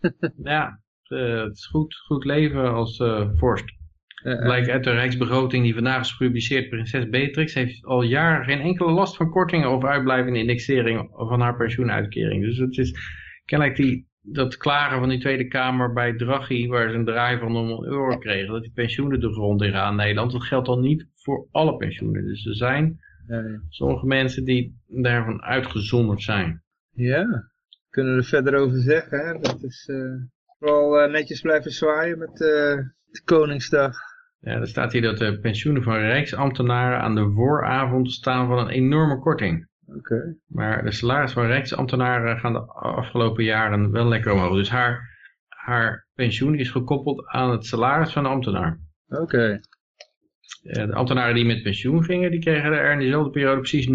ja, het is goed, goed leven als vorst. Uh, Blijkt uit de Rijksbegroting die vandaag is gepubliceerd. Prinses Beatrix heeft al jaren geen enkele last van kortingen of uitblijvende indexering van haar pensioenuitkering. Dus het is kennelijk die, dat klagen van die Tweede Kamer bij Draghi, waar ze een draai van een euro kregen, dat die pensioenen de grond in gaan in Nederland. Dat geldt dan niet voor alle pensioenen. Dus er zijn sommige mensen die daarvan uitgezonderd zijn. Ja, kunnen we er verder over zeggen. Hè? Dat is uh, vooral uh, netjes blijven zwaaien met de Koningsdag. Ja, er staat hier dat de pensioenen van rijksambtenaren aan de vooravond staan van een enorme korting. Oké. Maar de salaris van rijksambtenaren gaan de afgelopen jaren wel lekker omhoog. Dus haar, haar pensioen is gekoppeld aan het salaris van de ambtenaar. Oké. De ambtenaren die met pensioen gingen, die kregen er in diezelfde periode precies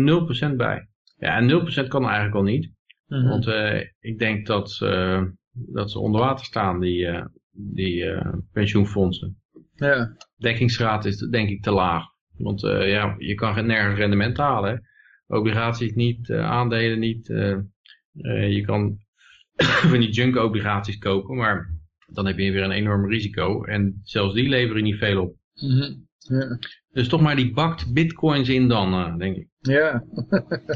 0% bij. Ja, en 0% kan eigenlijk al niet. Mhm. Want uh, ik denk dat, uh, dat ze onder water staan, die, uh, die pensioenfondsen. Ja. Dekkingsgraad is denk ik te laag. Want uh, ja, je kan nergens rendement halen. Hè? Obligaties niet, uh, aandelen niet. Uh, je kan van die junk obligaties kopen, maar dan heb je weer een enorm risico. En zelfs die leveren niet veel op. Mm -hmm. ja. Dus toch maar die bakt bitcoins in dan, denk ik. Ja.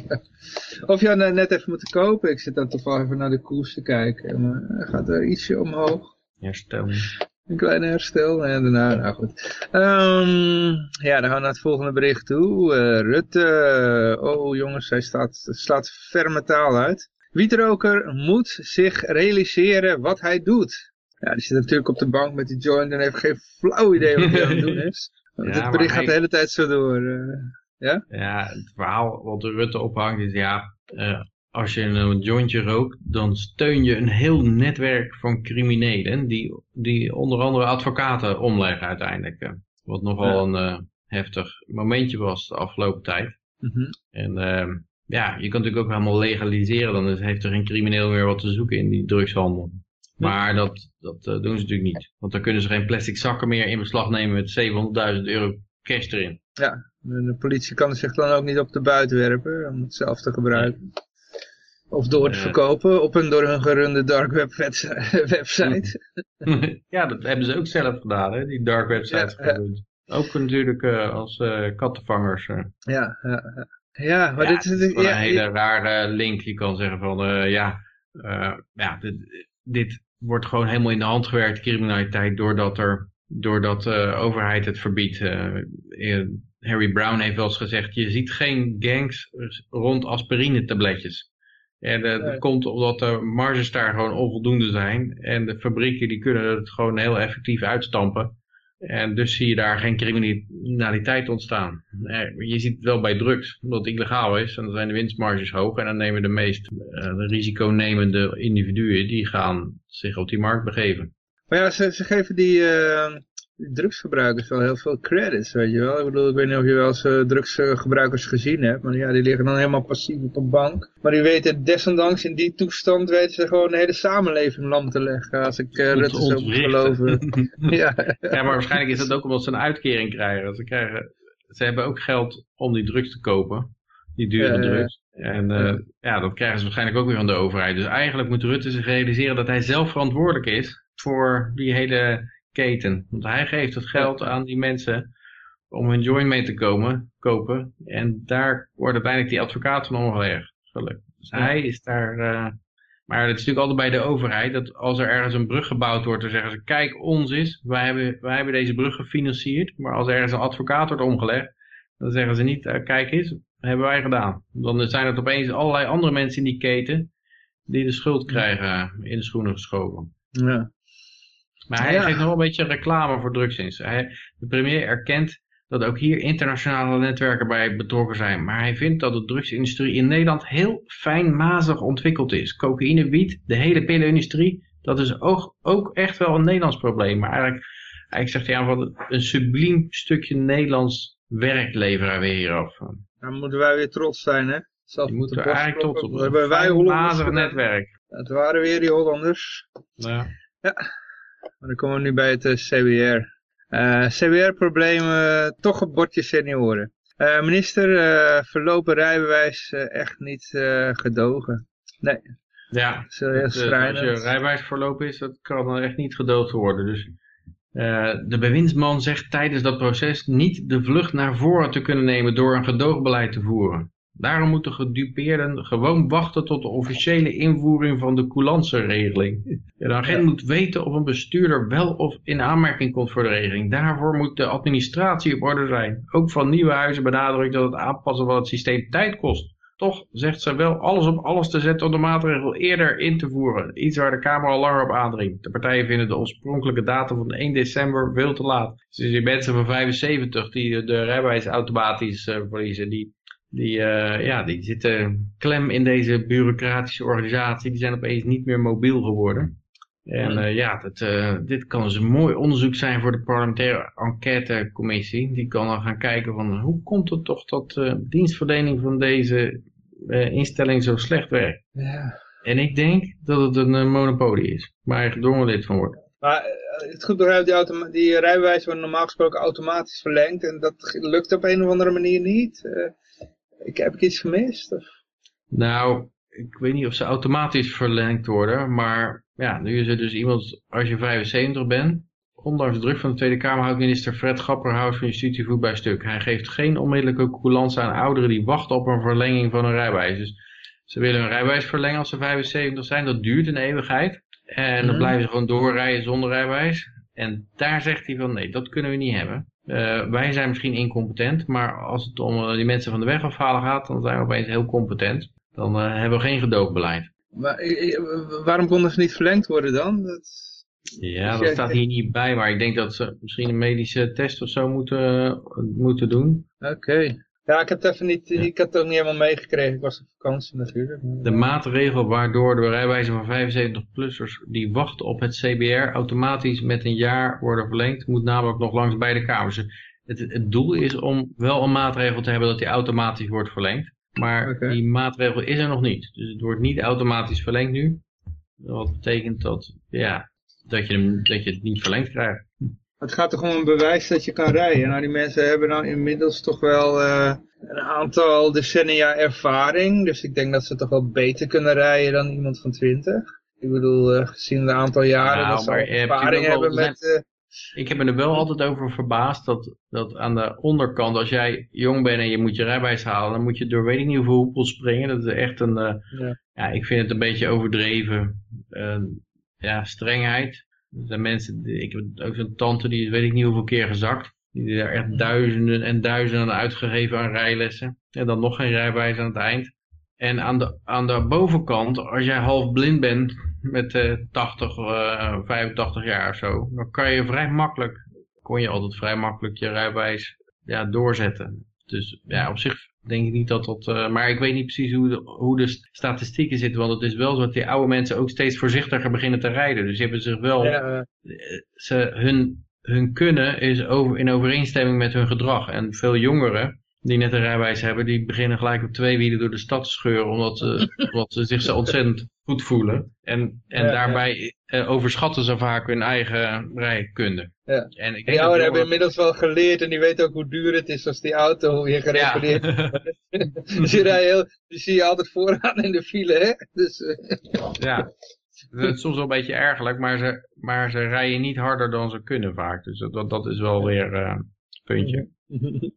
of je had net even moeten kopen. Ik zit dan toevallig even naar de koers te kijken. Maar gaat er ietsje omhoog. Herstel. Een kleine herstel. En daarna, nou goed. Um, ja, dan gaan we naar het volgende bericht toe. Uh, Rutte. Oh jongens, hij staat, slaat ferme taal uit. Wietroker moet zich realiseren wat hij doet. Ja, die zit natuurlijk op de bank met die joint en heeft geen flauw idee wat hij aan het doen is. ja, het bericht gaat de hele tijd zo door. Uh, ja? ja, het verhaal wat de Rutte ophangt is ja, uh, als je een jointje rookt, dan steun je een heel netwerk van criminelen die, die onder andere advocaten omleggen uiteindelijk. Eh. Wat nogal een uh, heftig momentje was de afgelopen tijd. Mm -hmm. En uh, ja, je kan natuurlijk ook helemaal legaliseren, dan heeft er geen crimineel meer wat te zoeken in die drugshandel. Maar dat, dat uh, doen ze natuurlijk niet. Want dan kunnen ze geen plastic zakken meer in beslag nemen met 700.000 euro cash erin. Ja, de politie kan zich dan ook niet op de buiten werpen om het zelf te gebruiken. Of door te verkopen op een door hun gerunde dark web website. ja, dat hebben ze ook zelf gedaan, hè? die dark websites ja, gerund. Ook natuurlijk uh, als uh, kattenvangers. Uh. Ja, ja, ja. maar ja, dit is, een hele rare link. Je kan zeggen van, ja, ja dit, dit, wordt gewoon helemaal in de hand gewerkt, criminaliteit, doordat, er, doordat de overheid het verbiedt. Harry Brown heeft wel eens gezegd, je ziet geen gangs rond aspirine tabletjes. En uh, dat komt omdat de marges daar gewoon onvoldoende zijn. En de fabrieken die kunnen het gewoon heel effectief uitstampen. En dus zie je daar geen criminaliteit ontstaan. Je ziet het wel bij drugs, omdat het illegaal is. En dan zijn de winstmarges hoog. En dan nemen de meest uh, risiconemende individuen, die gaan zich op die markt begeven. Maar ja, ze, ze geven die, uh, drugsgebruikers wel heel veel credits, weet je wel. Ik bedoel, ik weet niet of je wel eens uh, drugsgebruikers gezien hebt, maar ja, die liggen dan helemaal passief op een bank. Maar die weten desondanks in die toestand weten ze gewoon de hele samenleving lam te leggen, als ik uh, Rutte zo moet geloven. ja. ja, maar waarschijnlijk is dat ook omdat ze een uitkering krijgen. Ze, krijgen. ze hebben ook geld om die drugs te kopen, die dure drugs. En uh, ja, dat krijgen ze waarschijnlijk ook weer van de overheid. Dus eigenlijk moet Rutte zich realiseren dat hij zelf verantwoordelijk is voor die hele keten. Want hij geeft het geld aan die mensen om hun joint mee te komen, kopen. En daar wordt uiteindelijk die advocaat van omgelegd. Dus hij is daar... Uh, maar het is natuurlijk altijd bij de overheid dat als er ergens een brug gebouwd wordt, dan zeggen ze, kijk, ons is, wij hebben, wij hebben deze brug gefinancierd. Maar als er ergens een advocaat wordt omgelegd, dan zeggen ze niet, uh, kijk eens, hebben wij gedaan. Dan zijn het opeens allerlei andere mensen in die keten die de schuld krijgen in de schoenen geschoven. Ja. Maar hij geeft nog wel een beetje reclame voor drugsdiensten. Hij, de premier erkent dat ook hier internationale netwerken bij betrokken zijn. Maar hij vindt dat de drugsindustrie in Nederland heel fijnmazig ontwikkeld is. Cocaïne, wiet, de hele pillenindustrie, dat is ook, ook echt wel een Nederlands probleem. Maar eigenlijk, eigenlijk zegt hij aan van een subliem stukje Nederlands werk leveren we hier af. Dan moeten wij weer trots zijn, hè? Zelfs Je moet er eigenlijk trots op zijn. Wij fijnmazig netwerk. Het waren weer die Hollanders. Ja. Ja. Maar dan komen we nu bij het uh, CBR. Uh, CBR-problemen, toch een bordje senioren. Uh, minister, verlopen rijbewijs echt niet gedogen. Nee. Ja, dat is heel als je rijbewijs verlopen is, dat kan dan echt niet gedoogd worden. Dus de bewindsman zegt tijdens dat proces niet de vlucht naar voren te kunnen nemen door een gedoogbeleid te voeren. Daarom moeten gedupeerden gewoon wachten tot de officiële invoering van de coulance-regeling. De agent moet weten of een bestuurder wel of in aanmerking komt voor de regeling. Daarvoor moet de administratie op orde zijn. Ook van nieuwe huizen benadrukt dat het aanpassen van het systeem tijd kost. Toch zegt ze wel alles op alles te zetten om de maatregel eerder in te voeren. Iets waar de Kamer al langer op aandringt. De partijen vinden de oorspronkelijke datum van 1 december veel te laat. Dus die mensen van 75 die de rijbewijs automatisch uh, verliezen, die die, uh, ja, die zitten klem in deze bureaucratische organisatie. Die zijn opeens niet meer mobiel geworden. En uh, ja, dat, uh, dit kan dus een mooi onderzoek zijn voor de parlementaire enquêtecommissie. Die kan dan gaan kijken van hoe komt het toch dat de dienstverlening van deze instelling zo slecht werkt. Ja. En ik denk dat het een monopolie is, waar je gedwongen lid van wordt. Maar het goed begrijp, die, die rijbewijzen worden normaal gesproken automatisch verlengd. En dat lukt op een of andere manier niet. Ik, heb ik iets gemist? Of? Nou, ik weet niet of ze automatisch verlengd worden, maar ja, nu is er dus iemand, als je 75 bent, ondanks druk van de Tweede Kamer houdt minister Fred Grapperhaus van Justitie voet bij stuk. Hij geeft geen onmiddellijke coulance aan ouderen die wachten op een verlenging van een rijbewijs. Dus ze willen hun rijbewijs verlengen als ze 75 zijn, dat duurt een eeuwigheid. En dan mhm. blijven ze gewoon doorrijden zonder rijbewijs. En daar zegt hij van nee, dat kunnen we niet hebben. Uh, wij zijn misschien incompetent, maar als het om uh, die mensen van de weg afhalen gaat, dan zijn we opeens heel competent. Dan uh, hebben we geen gedoogbeleid. Maar waarom konden ze niet verlengd worden dan? Dat... Ja, dat staat hier niet bij, maar ik denk dat ze misschien een medische test of zo moeten, moeten doen. Oké. Ja, ik heb het even niet, ik had het ook niet helemaal meegekregen. Ik was op vakantie natuurlijk. De maatregel waardoor de rijwijzen van 75-plussers die wachten op het CBR automatisch met een jaar worden verlengd, moet namelijk nog langs beide kamers. Het, het doel is om wel een maatregel te hebben dat die automatisch wordt verlengd. Maar die maatregel is er nog niet. Dus het wordt niet automatisch verlengd nu. Wat betekent dat, ja, dat je, dat je het niet verlengd krijgt. Het gaat toch om een bewijs dat je kan rijden. Nou, die mensen hebben nou inmiddels toch wel uh, een aantal decennia ervaring. Dus ik denk dat ze toch wel beter kunnen rijden dan iemand van 20. Ik bedoel, uh, gezien een aantal jaren nou, dat ze ervaring hebben met... Uh, ik heb me er wel altijd over verbaasd dat, dat aan de onderkant, als jij jong bent en je moet je rijbewijs halen, dan moet je door weet ik niet hoeveel hoepels springen. Dat is echt een, ja. ja. ik vind het een beetje overdreven. ja, strengheid. Er zijn mensen, ik heb ook zo'n tante die weet ik niet hoeveel keer gezakt. Die er echt duizenden en duizenden uitgegeven aan rijlessen. En dan nog geen rijbewijs aan het eind. En aan de, aan de bovenkant, als jij half blind bent met uh, 80, uh, 85 jaar of zo, dan kan je vrij makkelijk, kon je altijd vrij makkelijk je rijbewijs ja, doorzetten. Dus ja, op zich denk ik niet dat dat... Uh, maar ik weet niet precies hoe de, hoe de statistieken zitten. Want het is wel zo dat die oude mensen ook steeds voorzichtiger beginnen te rijden. Dus die hebben zich wel... Ja. Ze, hun, hun kunnen is over, in overeenstemming met hun gedrag. En veel jongeren die net een rijwijs hebben, die beginnen gelijk op twee wielen door de stad te scheuren, omdat ze, omdat ze zich zo ontzettend goed voelen. En, en daarbij uh, overschatten ze vaak hun eigen rijkunde. Ja. En ik die ouderen hebben inmiddels wel geleerd en die weten ook hoe duur het is als die auto weer gerepareerd wordt. dus die, heel, zie je altijd vooraan in de file, hè? Dus, uh. Ja, het is soms wel een beetje ergerlijk, maar ze, maar ze rijden niet harder dan ze kunnen vaak. Dus dat, dat is wel weer uh, een puntje.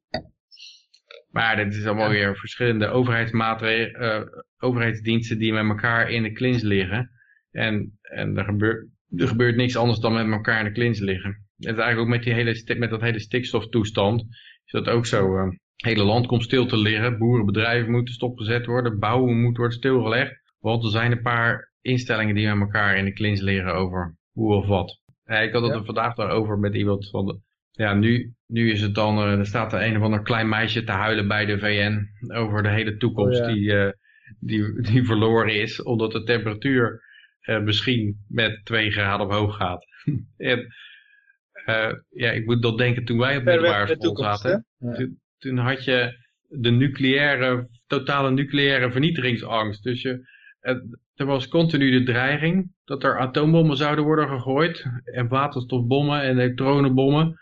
Maar dit is allemaal weer verschillende overheidsmaatregelen, uh, overheidsdiensten die met elkaar in de klins liggen. En, en er, gebeurt, er gebeurt niks anders dan met elkaar in de klins liggen. En eigenlijk ook met, die hele, met dat hele stikstoftoestand is dat ook zo. Uh, het hele land komt stil te liggen, boerenbedrijven moeten stopgezet worden, bouwen moet worden stilgelegd. Want er zijn een paar instellingen die met elkaar in de klins liggen over hoe of wat. Ik had het er vandaag daarover met iemand van de, ja, nu, nu is het dan, uh, er staat er een of ander klein meisje te huilen bij de VN over de hele toekomst oh, die, uh, die, die verloren is, omdat de temperatuur uh, misschien met 2 graden omhoog gaat. en ja, ik moet dat denken toen wij op middelbare school zaten. Ja. Toen, toen had je de nucleaire, totale nucleaire vernietigingsangst. Dus je, er was continu de dreiging dat er atoombommen zouden worden gegooid en waterstofbommen en elektronenbommen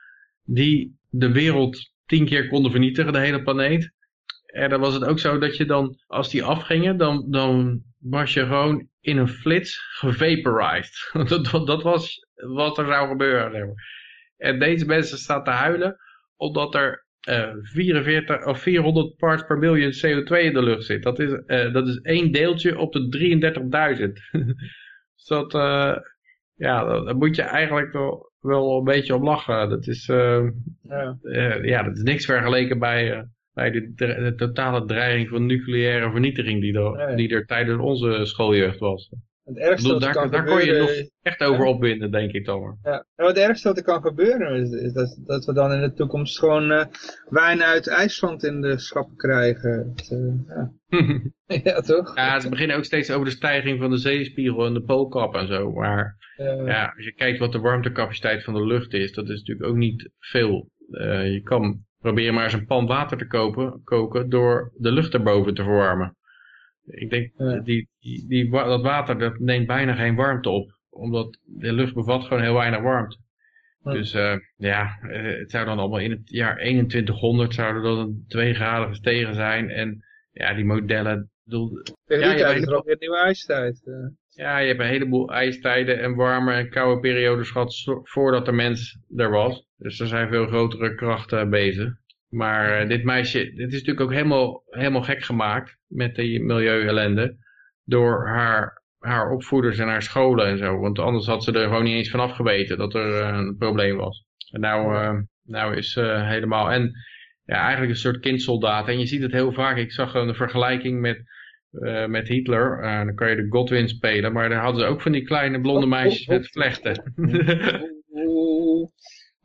die de wereld tien keer konden vernietigen, de hele planeet. En dan was het ook zo dat je dan, als die afgingen, dan, dan was je gewoon in een flits gevaporized. dat, dat, dat was wat er zou gebeuren. En deze mensen staan te huilen omdat er uh, 44 of 400 parts per miljoen CO2 in de lucht zit. Dat is, uh, dat is één deeltje op de 33.000. dus dat, uh, ja, dan moet je eigenlijk wel wel een beetje om lachen. Dat is, uh, ja. Uh, ja, dat is niks vergeleken bij, uh, bij de, de, totale dreiging van nucleaire vernietiging die er, die er tijdens onze schooljeugd was. Het ergste bedoel, daar, daar kon je nog echt over opwinden, denk ik dan. Ja. En wat het ergste wat er kan gebeuren is, is dat, dat, we dan in de toekomst gewoon uh, wijn uit IJsland in de schappen krijgen. Het, uh, ja. ja, toch? Ja, ze beginnen ook steeds over de stijging van de zeespiegel en de poolkap en zo. Maar uh, ja, als je kijkt wat de warmtecapaciteit van de lucht is, dat is natuurlijk ook niet veel. Uh, je kan proberen maar eens een pan water te kopen, koken door de lucht erboven te verwarmen. Ik denk, ja. die, die, die, dat water dat neemt bijna geen warmte op. Omdat de lucht bevat gewoon heel weinig warmte. Ja. Dus uh, ja, het zou dan allemaal in het jaar 2100 zouden dan 2 graden gestegen zijn. En ja, die modellen... Bedoel, ja, je hebt een nieuwe ijstijd. Uh. Ja, je hebt een heleboel ijstijden en warme en koude periodes gehad voordat de mens er was. Dus er zijn veel grotere krachten bezig. Maar uh, dit meisje, dit is natuurlijk ook helemaal, helemaal gek gemaakt met die milieuellende. Door haar, haar opvoeders en haar scholen en zo. Want anders had ze er gewoon niet eens van afgeweten dat er uh, een probleem was. En nou, uh, nou is helemaal... En ja, eigenlijk een soort kindsoldaat. En je ziet het heel vaak. Ik zag een vergelijking met met Hitler. Dan kan je de Godwin spelen. Maar daar hadden ze ook van die kleine blonde oh, meisjes oh, oh, met vlechten.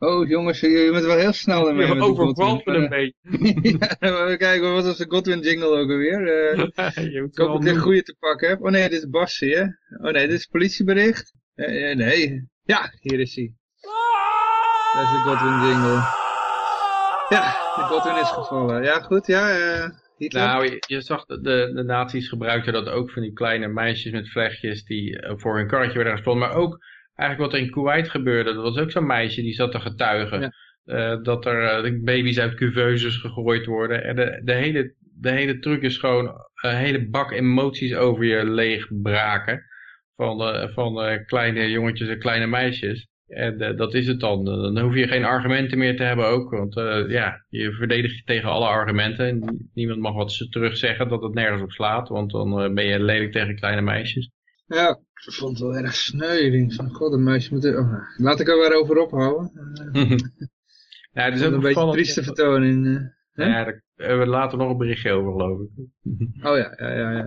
oh, jongens, je bent wel heel snel in Je overvalt me een beetje. ja, kijken, wat was de Godwin jingle ook alweer? Uh, ik hoop dat ik een goede te pakken heb. Oh nee, dit is Bassie, hè? Oh nee, dit is politiebericht. nee. Ja, hier is hij. Dat is de Godwin jingle. Ja, de Godwin is gevallen. Ja, goed, ja. Nou, je, je zag de, de, de nazi's gebruikten dat ook van die kleine meisjes met vlechtjes die eh, voor hun karretje werden gesponnen. Maar ook eigenlijk wat er in Kuwait gebeurde. Dat was ook zo'n meisje die zat te getuigen. Uh, dat er uh, baby's uit cuveuses gegooid worden. En de, de, hele, de hele truc is gewoon een hele bak emoties over je leeg braken. Van, van kleine jongetjes en kleine meisjes. En uh, dat is het dan. Dan hoef je geen argumenten meer te hebben ook. Want uh, ja, je verdedigt je tegen alle argumenten. En niemand mag wat terugzeggen dat het nergens op slaat. Want dan uh, ben je lelijk tegen kleine meisjes. Ja, vond het wel erg sneu. Ik van, god, de muisje moeten... Oh, laat ik er weer over ophouden. Ja, het is ook een beetje trieste vertoning. Uh, ja, daar hebben we later nog een berichtje over, geloof ik. oh ja, ja, ja, ja.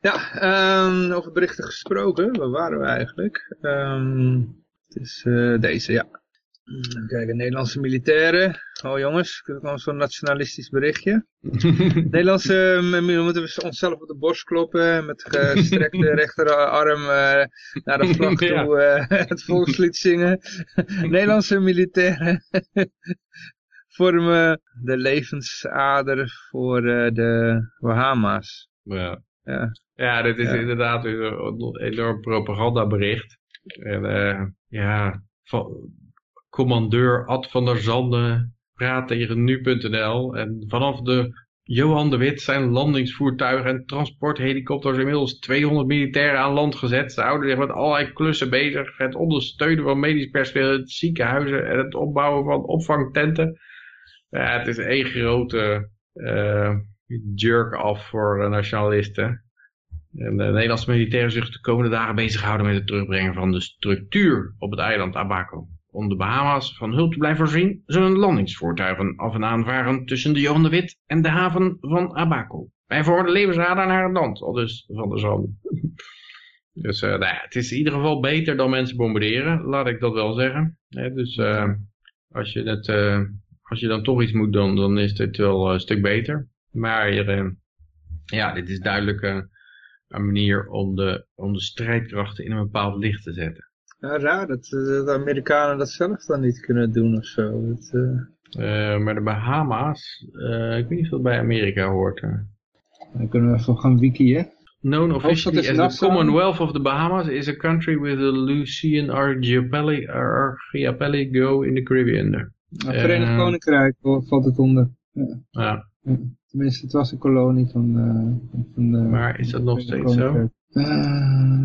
Ja, ja um, over berichten gesproken. Waar waren we eigenlijk? Um, het is uh, deze, ja. Even kijken, Nederlandse militairen. Oh jongens, ik heb zo'n nationalistisch berichtje. Nederlandse, we moeten onszelf op de borst kloppen met gestrekte rechterarm uh, naar de vlag toe uh, het volkslied zingen. Nederlandse militairen vormen de levensader voor de Bahama's. Ja, ja. ja dit is ja. inderdaad een enorm propagandabericht. En ja, van, commandeur Ad van der Zanden praat tegen nu.nl. En vanaf de Johan de Wit zijn landingsvoertuigen en transporthelikopters inmiddels 200 militairen aan land gezet. Ze houden zich met allerlei klussen bezig. Het ondersteunen van medisch personeel, het ziekenhuizen en het opbouwen van opvangtenten. Ja, het is één grote uh, jerk-off voor nationalisten. En de Nederlandse militairen zich de komende dagen bezighouden met het terugbrengen van de structuur op het eiland Abaco. Om de Bahama's van hulp te blijven voorzien, zullen landingsvoertuigen af en aan varen tussen de Johan de Wit en de haven van Abaco. Wij vormen de levensradar naar het land, al dus van de zand. dus uh, het is in ieder geval beter dan mensen bombarderen, laat ik dat wel zeggen. dus uh, als, je het, uh, als je dan toch iets moet doen, dan is het wel een stuk beter. Maar ja, dit is duidelijk een manier om de, om de strijdkrachten in een bepaald licht te zetten. Ja, raar dat, de Amerikanen dat zelf dan niet kunnen doen of zo. Dat, uh... maar de Bahama's, uh, ik weet niet of dat bij Amerika hoort. Dan kunnen we even gaan wiki, hè? Known officially as the Commonwealth of the Bahamas is a country with a Lucian archipelago in the Caribbean. Nou, Verenigd uh, Koninkrijk valt het onder. Ja. ja. Tenminste, het was een kolonie van, van de... Maar is dat nog steeds zo?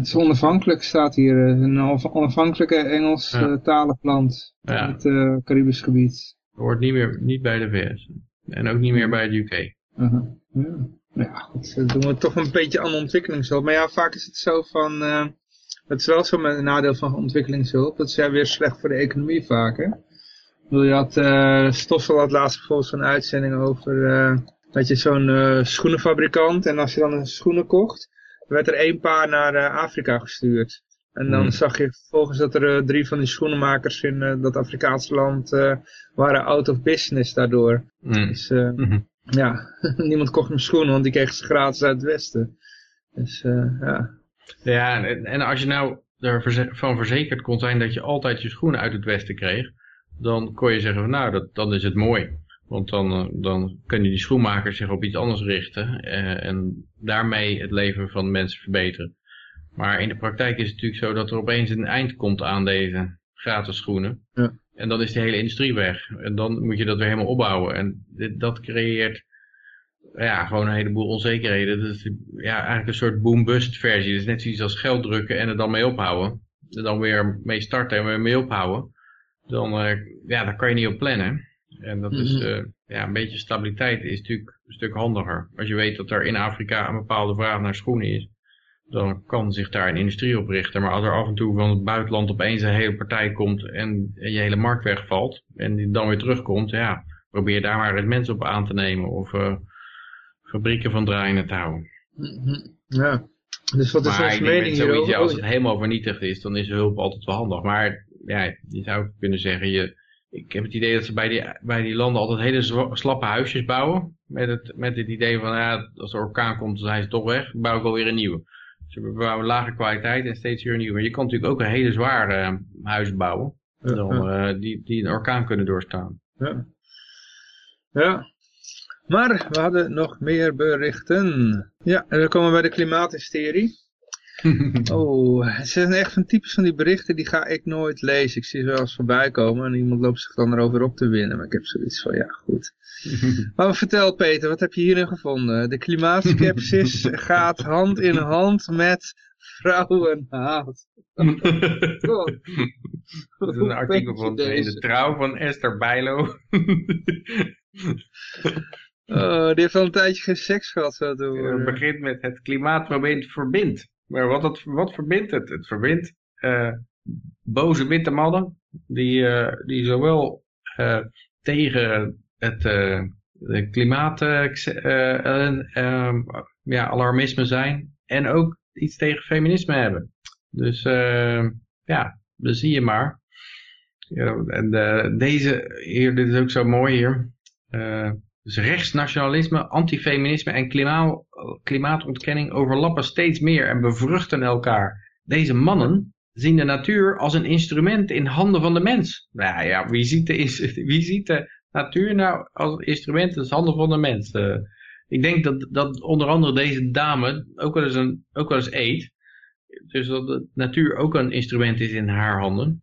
Uh, het is onafhankelijk, staat hier. Een onafhankelijke Engels ja. uh, talig land ja. in het uh, Caribisch gebied. Hoort niet meer niet bij de VS. En ook niet meer bij de UK. -huh. Ja, ja goed, dan doen we toch een beetje aan ontwikkelingshulp. Maar ja, vaak is het zo van... het is wel zo met een nadeel van ontwikkelingshulp. Dat is ja weer slecht voor de economie vaak, hè? Je had, uh, Stoffel had laatst bijvoorbeeld zo'n uitzending over... dat je zo'n schoenenfabrikant... en als je dan een schoenen kocht werd er één paar naar uh, Afrika gestuurd. En dan hmm. zag je vervolgens dat er uh, drie van die schoenenmakers in uh, dat Afrikaanse land waren out of business daardoor. Hmm. Dus mm. ja, niemand kocht meer schoenen, want die kregen ze gratis uit het westen. Dus ja. Ja, en, en als je nou ervan verzekerd kon zijn dat je altijd je schoenen uit het westen kreeg, dan kon je zeggen van nou, dat, dan is het mooi. Want dan, eh, dan kunnen die schoenmakers zich op iets anders richten eh, en daarmee het leven van mensen verbeteren. Maar in de praktijk is het natuurlijk zo dat er opeens een eind komt aan deze gratis schoenen. Ja. En dan is de hele industrie weg. En dan moet je dat weer helemaal opbouwen. En dit, dat creëert ja, gewoon een heleboel onzekerheden. Dat is ja, eigenlijk een soort boom-bust versie. Dat is net zoiets als geld drukken en er dan mee ophouden. En dan weer mee starten en weer mee ophouden. Dan, uh, ja, daar kan je niet op plannen. En dat is, uh, ja, een beetje stabiliteit is natuurlijk een stuk handiger. Als je weet dat er in Afrika een bepaalde vraag naar schoenen is, dan kan zich daar een industrie op richten. Maar als er af en toe van het buitenland opeens een hele partij komt en je hele markt wegvalt en die dan weer terugkomt, ja, probeer daar maar eens mensen op aan te nemen of uh, fabrieken van draaien te houden. Mhm. Ja, dus wat is maar onze mening hierover? Als het helemaal vernietigd is, dan is hulp altijd wel handig. Maar ja, je zou kunnen zeggen, je, ik heb het idee dat ze bij die, bij die landen altijd hele slappe huisjes bouwen. Met het, met het idee van, ja, als er orkaan komt, dan zijn ze toch weg. Dan bouw ik alweer een nieuwe. Ze dus bouwen lage kwaliteit en steeds weer een nieuwe. Maar je kan natuurlijk ook een hele zware uh, huizen bouwen. Dan, uh, die, die een orkaan kunnen doorstaan. Ja. ja. Maar we hadden nog meer berichten. Ja, en dan komen we bij de klimaathysterie. oh, het zijn echt van types van die berichten, die ga ik nooit lezen. Ik zie ze wel eens voorbij komen en iemand loopt zich dan erover op te winnen. Maar ik heb zoiets van, ja goed. maar vertel Peter, wat heb je hierin gevonden? De klimaatskepsis gaat hand in hand met vrouwenhaat. Dat is een artikel van in de trouw van Esther Bijlo. oh, die heeft al een tijdje geen seks gehad. Zo Het begint met het klimaatmoment verbindt. Maar wat, wat verbindt het? Het verbindt uh, boze witte mannen die, uh, die zowel uh, tegen het klimaat ja, alarmisme zijn en ook iets tegen feminisme hebben. Dus ja, dat zie je maar. Ja, en deze, hier, dit is ook zo mooi hier. Dus rechtsnationalisme, antifeminisme en klimaat, klimaatontkenning overlappen steeds meer en bevruchten elkaar. Deze mannen zien de natuur als een instrument in handen van de mens. Nou ja, wie ziet de, wie ziet de natuur nou als instrument in handen van de mens? Uh, ik denk dat, dat onder andere deze dame ook wel eens, een, ook wel eens eet. Dus dat de natuur ook een instrument is in haar handen.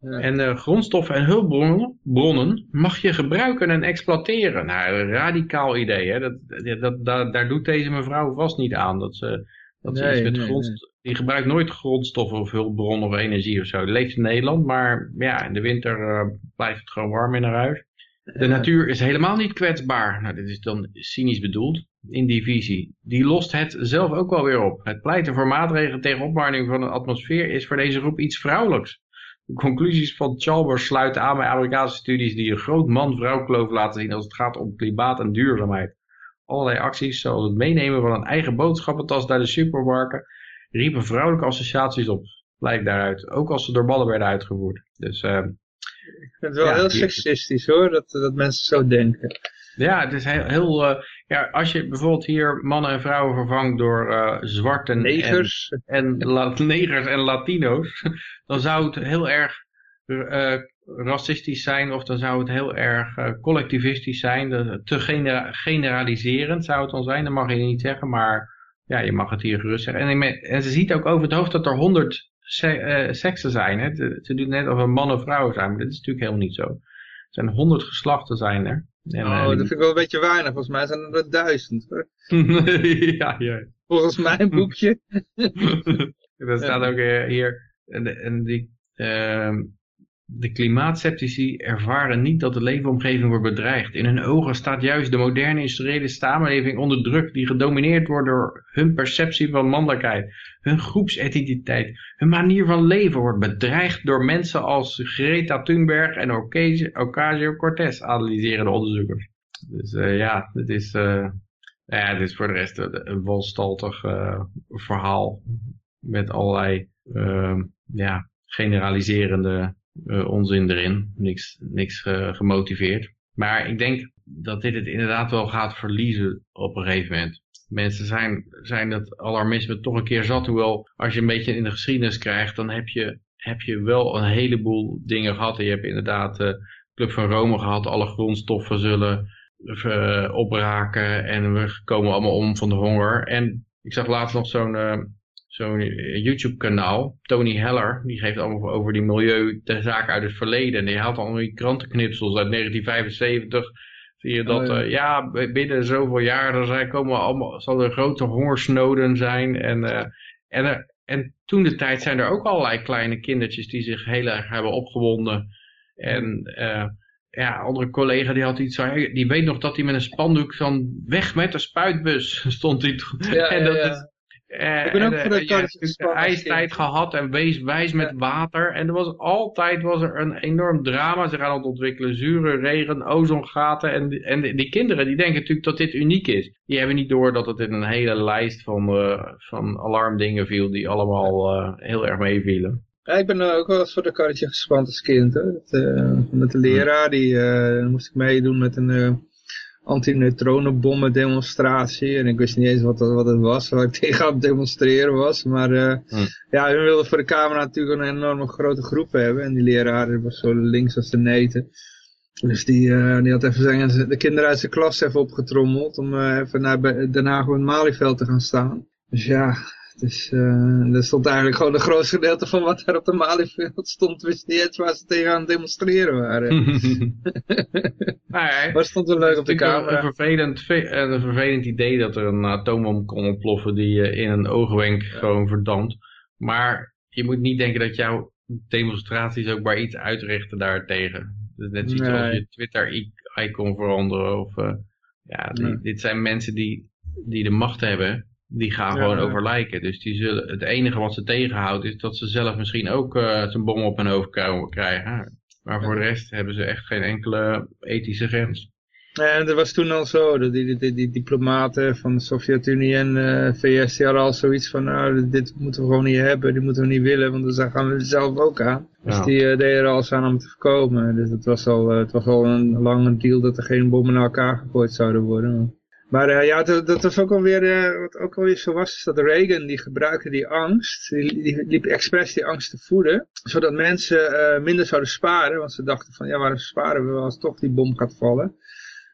En uh, grondstoffen en hulpbronnen mag je gebruiken en exploiteren. Nou, een radicaal idee. Hè? Dat, dat, dat, daar doet deze mevrouw vast niet aan. Dat ze, dat ze met grond, Die gebruikt nooit grondstoffen of hulpbronnen of energie of zo. Die leeft in Nederland, maar ja, in de winter uh, blijft het gewoon warm in haar huis. De natuur is helemaal niet kwetsbaar. Nou, dit is dan cynisch bedoeld. In die visie. Die lost het zelf ook wel weer op. Het pleiten voor maatregelen tegen opwarming van de atmosfeer is voor deze groep iets vrouwelijks. De conclusies van Chalmers sluiten aan bij Amerikaanse studies die een groot man-vrouw kloof laten zien als het gaat om klimaat en duurzaamheid. Allerlei acties, zoals het meenemen van een eigen boodschappentas naar de supermarkt, riepen vrouwelijke associaties op. Blijkt daaruit, ook als ze door mannen werden uitgevoerd. Dus, uh, ik vind het wel heel seksistisch hoor, dat, dat mensen zo denken. Ja, het is heel, heel uh, ja, als je bijvoorbeeld hier mannen en vrouwen vervangt door uh, zwarte negers en, en negers en Latino's, dan zou het heel erg uh, racistisch zijn of dan zou het heel erg uh, collectivistisch zijn. Te genera generaliserend zou het dan zijn, dat mag je niet zeggen, maar ja, je mag het hier gerust zeggen. En, en ze ziet ook over het hoofd dat er honderd se seksen zijn. Hè? Ze doet net of een man of vrouw zijn, maar dat is natuurlijk helemaal niet zo. Er zijn honderd geslachten zijn er. En, oh, dat vind ik wel een beetje weinig. Volgens mij zijn er duizend. ja, ja. Volgens mijn boekje. dat staat ook eh, hier. En, en die, uh, de klimaatceptici ervaren niet dat de leefomgeving wordt bedreigd. In hun ogen staat juist de moderne industriële samenleving onder druk die gedomineerd wordt door hun perceptie van mannelijkheid, hun groepsidentiteit, hun manier van leven wordt bedreigd door mensen als Greta Thunberg en Ocasio-Cortez, analyseren de onderzoekers. Dus uh, ja, het is, uh, ja, dit is voor de rest een, walstaltig uh, verhaal met allerlei ja, generaliserende onzin erin. Niks, niks gemotiveerd. Maar ik denk dat dit het inderdaad wel gaat verliezen op een gegeven moment. Mensen zijn, zijn dat alarmisme toch een keer zat. Hoewel, als je een beetje in de geschiedenis krijgt, dan heb je, heb je wel een heleboel dingen gehad. Je hebt inderdaad de uh, Club van Rome gehad. Alle grondstoffen zullen uh, opraken en we komen allemaal om van de honger. En ik zag laatst nog zo'n zo'n YouTube kanaal, Tony Heller, die geeft allemaal over die milieu de uit het verleden. En die haalt allemaal die krantenknipsels uit 1975. Zie je dat, oh, ja. Uh, ja. binnen zoveel jaar dan zijn, komen allemaal, zal er grote hongersnoden zijn. En, uh, en, uh, en toen de tijd zijn er ook allerlei kleine kindertjes die zich heel erg hebben opgewonden. En ja, andere collega die had iets, die weet nog dat hij met een spandoek van weg met de spuitbus stond. Die, ja, en dat ja, ik ben ook voor de ja, ijstijd gehad en wees wijs met water. En er was altijd was er een enorm drama. Ze gaan het ontwikkelen. Zure regen, ozongaten. En, en die, kinderen die denken natuurlijk dat dit uniek is. Die hebben niet door dat het in een hele lijst van, uh, van alarmdingen viel. Die allemaal uh, heel erg meevielen. Ja, ik ben ook wel eens voor de karretje gespand als kind. Dat, met de leraar die moest ik meedoen met een antineutronenbommen demonstratie. En ik wist niet eens wat, dat, wat het was, waar ik tegen aan het demonstreren was. Maar uh, hm. ja, hun wilden voor de camera natuurlijk een enorme grote groep hebben. En die leraar was zo links als de neten. Dus die, uh, die had even zijn, de kinderen uit zijn klas even opgetrommeld om uh, even naar Den Haag op het Malieveld te gaan staan. Dus ja, dus uh, er stond eigenlijk gewoon de grootste gedeelte van wat er op de Malieveld stond, wist niet eens waar ze tegen aan het demonstreren waren. maar het stond wel leuk op de camera. Een vervelend, een vervelend idee dat er een atoombom kon ontploffen die je in een oogwenk gewoon verdampt. Maar je moet niet denken dat jouw demonstraties ook maar iets uitrichten daartegen. Dus net zoiets nee. als je Twitter-icon veranderen. Of, uh, ja, die, dit zijn mensen die, die de macht hebben die gaan Ja. gewoon over lijken. Dus die zullen, het enige wat ze tegenhoudt is dat ze zelf misschien ook eh zijn bom op hun hoofd krijgen. Maar voor de rest hebben ze echt geen enkele ethische grens. En dat was toen al zo, dat die, die, die diplomaten van de Sovjet-Unie en eh, VS, die hadden al zoiets van, nou, dit moeten we gewoon niet hebben, dit moeten we niet willen, want dan gaan we er zelf ook aan. Dus Ja. die eh, deden er alles aan om te voorkomen. Dus het was al, het was al een lange deal dat er geen bommen naar elkaar gegooid zouden worden. Maar eh, ja, dat, dat was ook alweer, eh, wat ook alweer zo was, is dat Reagan, die gebruikte die angst, die, die liep expres die angst te voeden, zodat mensen eh, minder zouden sparen, want ze dachten van, ja, waarom sparen we als toch die bom gaat vallen?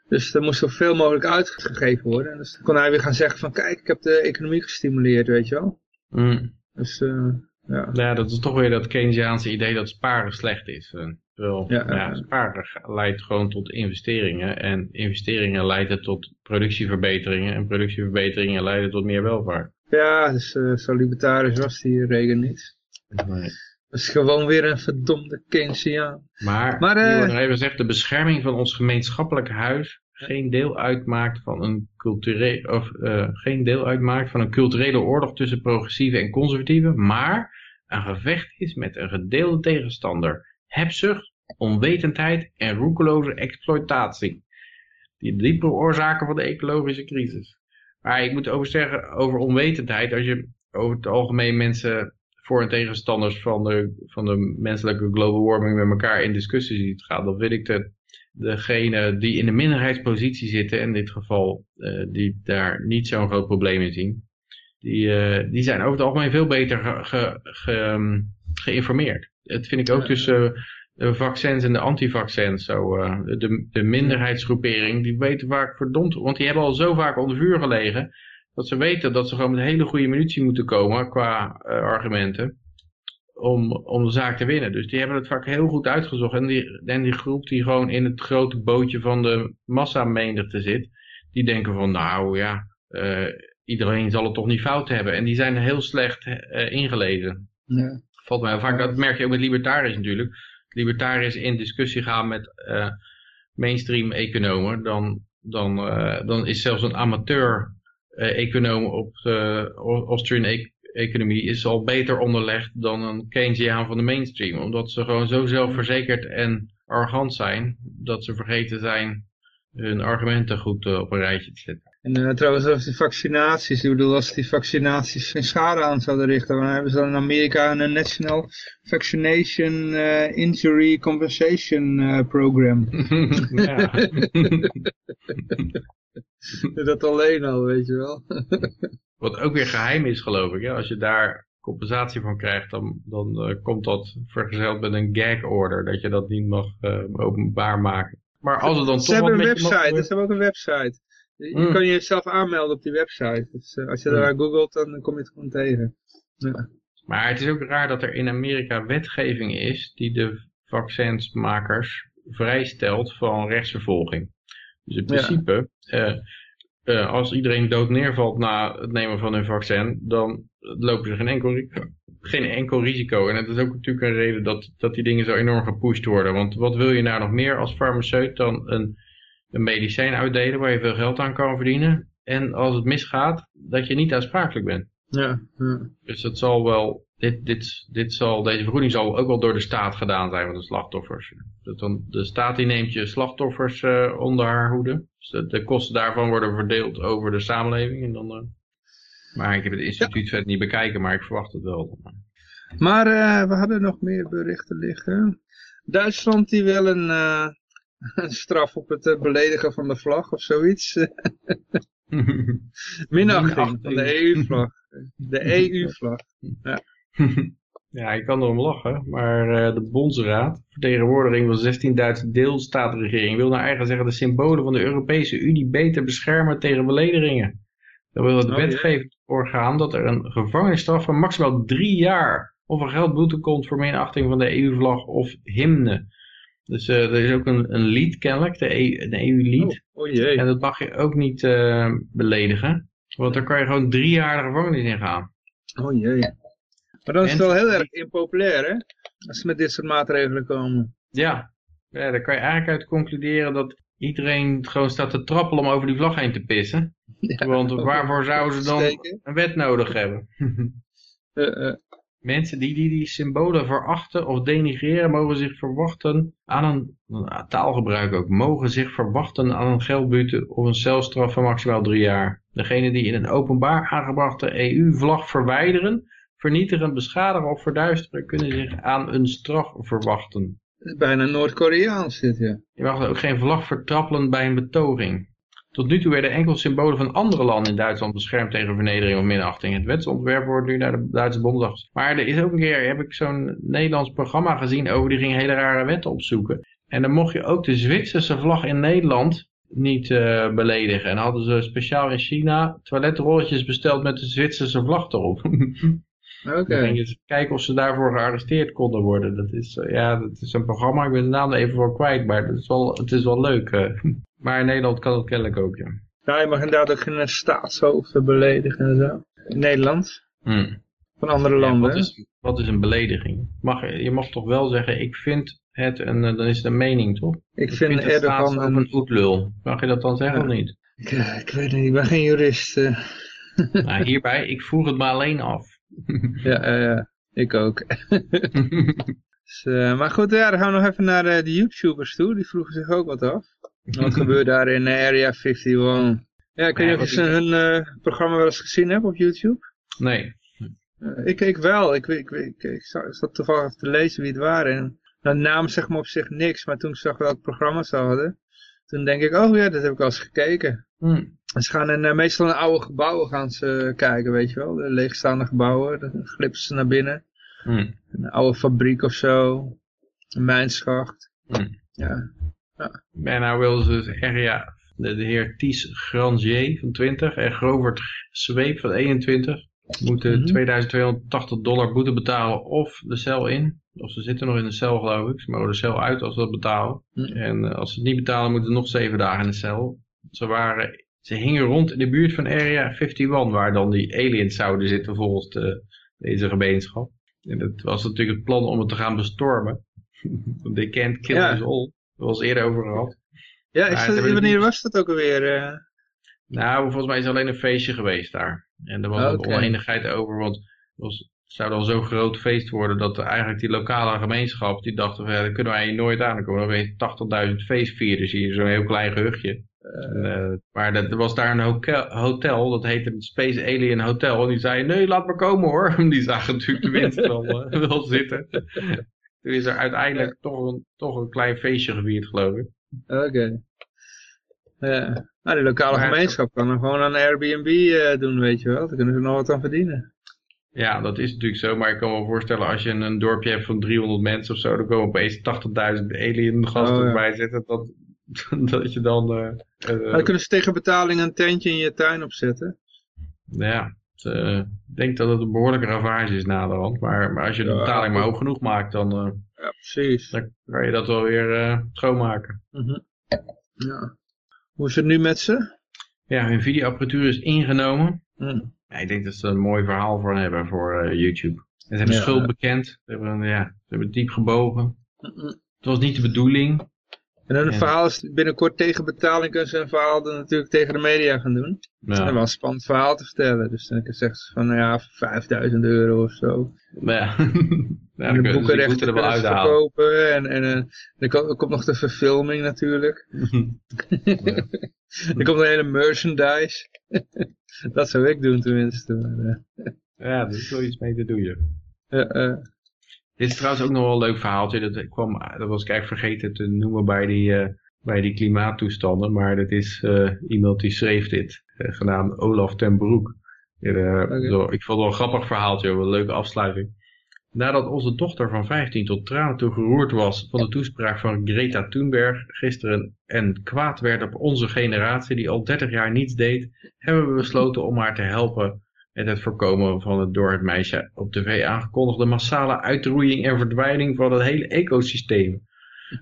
Dus er moest zoveel mogelijk uitgegeven worden. En dus dan kon hij weer gaan zeggen van, kijk, ik heb de economie gestimuleerd, weet je wel. Mm. Dus, eh, ja. Ja, dat is toch weer dat Keynesiaanse idee dat sparen slecht is. Eh, Terwijl Ja, sparen ga- leidt gewoon tot investeringen. En investeringen leiden tot productieverbeteringen. En productieverbeteringen leiden tot meer welvaart. Ja, dus eh, zo libertarisch was die Reagan niet. Dat is gewoon weer een verdomde Keynesiaan. Maar, Maar, eh, nog even gezegd, de bescherming van ons gemeenschappelijk huis geen deel uitmaakt van een culturele of eh, geen deel uitmaakt van een culturele oorlog tussen progressieven en conservatieven, maar een gevecht is met een gedeelde tegenstander. Hebzucht, onwetendheid en roekeloze exploitatie. Die diepe oorzaken van de ecologische crisis. Maar ik moet over zeggen, over onwetendheid, als je over het algemeen mensen voor- en tegenstanders van de, van de menselijke global warming met elkaar in discussie ziet gaan, dan vind ik de, degene die in de minderheidspositie zitten, in dit geval, eh, die daar niet zo'n groot probleem in zien, die, eh, die zijn over het algemeen veel beter ehm, geïnformeerd. Dat vind ik ook tussen de vaccins en de antivaccins zo. eh, de, de minderheidsgroepering, die weten vaak verdomd, want die hebben al zo vaak onder vuur gelegen, dat ze weten dat ze gewoon met hele goede munitie moeten komen qua eh, argumenten om, om de zaak te winnen. Dus die hebben het vaak heel goed uitgezocht. En die, en die groep die gewoon in het grote bootje van de massamenigte zit, die denken van nou ja, eh, iedereen zal het toch niet fout hebben. En die zijn heel slecht eh, ingelezen. Ja. Valt mij vaak, dat merk je ook met libertariërs natuurlijk. Libertariërs in discussie gaan met eh, mainstream economen, dan, dan, eh, dan is zelfs een amateur eh, econoom op de Austrian e- economie is al beter onderlegd dan een Keynesiaan van de mainstream. Omdat ze gewoon zo zelfverzekerd en arrogant zijn, dat ze vergeten zijn hun argumenten goed op een rijtje te zetten. En eh, trouwens, over die vaccinaties. Ik bedoel, als die vaccinaties geen schade aan zouden richten, dan hebben ze dan in Amerika een National Vaccination eh, Injury Compensation eh, Program. ja. Dat alleen al, weet je wel. Wat ook weer geheim is, geloof ik. Hè? Als je daar compensatie van krijgt, dan, dan eh, komt dat vergezeld met een gag order. Dat je dat niet mag eh, openbaar maken. Maar als er dan Ze toch hebben wat een mag website, ze hebben ook een website. Je, je Mm. kan jezelf aanmelden op die website. Dus eh, als je Mm. daar googelt, dan kom je het gewoon tegen. Ja. Maar het is ook raar dat er in Amerika wetgeving is die de vaccinsmakers vrijstelt van rechtsvervolging. Dus in Ja. principe, eh, eh, als iedereen dood neervalt na het nemen van hun vaccin, dan lopen ze geen enkel, geen enkel risico. En dat is ook natuurlijk een reden dat, dat die dingen zo enorm gepusht worden. Want wat wil je nou nog meer als farmaceut dan een, een medicijn uitdelen waar je veel geld aan kan verdienen? En als het misgaat, dat je niet aansprakelijk bent. Ja, ja. Dus het zal wel, dit, dit, dit zal, deze vergoeding zal ook wel door de staat gedaan zijn van de slachtoffers. Dat dan, de staat die neemt je slachtoffers eh, onder haar hoede. Dus de, de kosten daarvan worden verdeeld over de samenleving. En dan, eh, maar ik heb het instituut verder niet bekijken, maar ik verwacht het wel. Maar eh, we hadden nog meer berichten liggen. Duitsland die wil een, een straf op het eh, beledigen van de vlag of zoiets. Minachting van de EU-vlag. De EU-vlag. ja, ik kan erom lachen, maar eh, de Bondsraad, vertegenwoordiging van 16 Duitse deelstaatregeringen, wil naar eigen zeggen de symbolen van de Europese Unie beter beschermen tegen beledigingen. Dan wil het Oh, wetgevend orgaan dat er een gevangenisstraf van maximaal drie jaar of een geldboete komt voor minachting van de EU-vlag of hymne. Dus eh, er is ook een, een lied kennelijk, de EU een EU-lied. Oh, oh jee. En dat mag je ook niet eh, beledigen. Want daar kan je gewoon drie jaar de gevangenis in gaan. Oh jee. Maar dan is En- wel heel erg impopulair, hè? Als ze met dit soort maatregelen komen. Ja. ja, daar kan je eigenlijk uit concluderen dat iedereen gewoon staat te trappelen om over die vlag heen te pissen. Ja, Want waarvoor zouden ze dan een wet nodig hebben? Eh, eh, Mensen die, die die symbolen verachten of denigreren mogen zich verwachten aan een, nou, taalgebruik ook, mogen zich verwachten aan een geldboete of een celstraf van maximaal drie jaar. Degene die in een openbaar aangebrachte EU-vlag verwijderen, vernietigen, beschadigen of verduisteren kunnen zich aan een straf verwachten. bijna Noord-Koreaans dit, ja. Je mag ook geen vlag vertrappelen bij een betoging. Tot nu toe werden enkel symbolen van andere landen in Duitsland beschermd tegen vernedering of minachting. Het wetsontwerp wordt nu naar de Duitse Bondsdag. Maar er is ook een keer, heb ik zo'n Nederlands programma gezien over, die ging hele rare wetten opzoeken. En dan mocht je ook de Zwitserse vlag in Nederland niet eh, beledigen. En hadden ze speciaal in China toiletrolletjes besteld met de Zwitserse vlag erop. Oké. Eens kijken of ze daarvoor gearresteerd konden worden. Dat is, eh, ja, dat is een programma, ik ben de naam er even voor kwijt, maar dat is wel, het is wel leuk. eh. Maar in Nederland kan het kennelijk ook, ja. Nou, je mag inderdaad ook geen staatshoofden beledigen en zo. In Nederland. Hm. Van andere Ja, landen. wat, is, wat is een belediging? Mag, je mag toch wel zeggen, ik vind het, en dan is het een mening, toch? Ik Ik vind vind het Erdogan een... een oetlul. Mag je dat dan zeggen Ja. of niet? Ik, eh, ik weet niet, ik ben geen jurist. eh. Nou, hierbij, ik vroeg het maar alleen af. ja, eh, ja, ik ook. Dus, eh, maar goed, ja, dan gaan we nog even naar eh, de YouTubers toe. Die vroegen zich ook wat af. Wat gebeurt daar in Area 51? Ja, ik weet niet of je hun eh, programma wel eens gezien hebt op YouTube. nee. Eh, ik, ik wel. Ik, ik, ik, ik, zat- toevallig te lezen wie het waren. En de naam zeg maar op zich niks. Maar toen ik zag welk programma ze hadden. Toen denk ik, oh ja, dat heb ik al eens gekeken. Hm. En ze gaan in, eh, meestal in oude gebouwen gaan ze kijken, weet je wel. De leegstaande gebouwen. Dan glippen ze naar binnen. Hm. Een oude fabriek of zo. Een mijnschacht. Hm. Ja. En nou wil ze dus er, ja, de, de heer Ties Grandier van 20 en Grovert Zweep van 21 moeten Mhm. 2280 dollar boete betalen of de cel in. Of ze zitten nog in de cel geloof ik. Ze mogen de cel uit als ze dat betalen. Mhm. En eh, als ze het niet betalen moeten ze nog zeven dagen in de cel. Ze, waren, ze hingen rond in de buurt van Area 51 waar dan die aliens zouden zitten volgens de, deze gemeenschap. En het was natuurlijk het plan om het te gaan bestormen. They can't kill Ja. us all. Dat was eerder over gehad. Ja, is dat, wanneer was dat ook alweer? eh? Nou, volgens mij is er alleen een feestje geweest daar. En er was Oh, ook oneenigheid over, want het, was, het zou dan zo'n groot feest worden dat eigenlijk die lokale gemeenschap, die dachten van ja, kunnen wij hier nooit aan. Er komen opeens 80.000 feestvierders hier, zo'n heel klein gehuchtje. En, eh, maar dat, er was daar een hotel, hotel, dat heette het Space Alien Hotel. En die zei, nee, laat maar komen hoor. Die zagen natuurlijk de winst wel, eh, wel zitten. Toen is er uiteindelijk toch, een, toch een klein feestje gevierd, geloof ik. Oké. Ja. Nou, die lokale Maar- gemeenschap kan er gewoon aan Airbnb eh, doen, weet je wel. Daar kunnen ze nog wat aan verdienen. Ja, dat is natuurlijk zo, maar ik kan me wel voorstellen als je een, een dorpje hebt van 300 mensen of zo, dan komen opeens 80.000 alien gasten Oh, ja. erbij zitten, dat, dat je dan, Maar dan kunnen ze tegen betaling een tentje in je tuin opzetten. ja, eh, ik denk dat het een behoorlijke ravage is naderhand, maar, maar als je de Ja, betaling maar hoog genoeg maakt, dan, eh, Ja, precies. dan kan je dat wel weer eh, schoonmaken. Mhm. Ja. Hoe is het nu met ze? Ja, hun videoapparatuur is ingenomen. Hm. Ja, ik denk dat ze een mooi verhaal voor hebben voor YouTube. En ze hebben schuld bekend, ze hebben, ja, ze hebben diep gebogen. Mhm. Het was niet de bedoeling, En dan een verhaal is binnenkort tegen betaling kunnen ze een verhaal dan natuurlijk tegen de media gaan doen. Ja. En wel een spannend verhaal te vertellen. Dus dan zeggen ze van, nou ja, 5000 euro of zo. Ja, ja en de boekenrechten er kunnen verkopen. En, en eh, er, komt, er komt nog de verfilming natuurlijk. er komt een hele merchandise. dat zou ik doen tenminste. Maar, eh, Ja, daar is wel iets mee te doen. ja. eh, Dit is trouwens ook nog wel een leuk verhaaltje. Dat, ik kwam, dat was ik eigenlijk vergeten te noemen bij die, eh, bij die klimaattoestanden. Maar dat is eh, iemand die schreef dit, eh, genaamd Olaf ten Broek. Zo- ik vond het wel een grappig verhaaltje, wel een leuke afsluiting. Nadat onze dochter van 15 tot tranen toe geroerd was van de toespraak van Greta Thunberg gisteren en kwaad werd op onze generatie die al 30 jaar niets deed, hebben we besloten om haar te helpen met het voorkomen van het door het meisje op tv aangekondigde massale uitroeiing en verdwijning van het hele ecosysteem.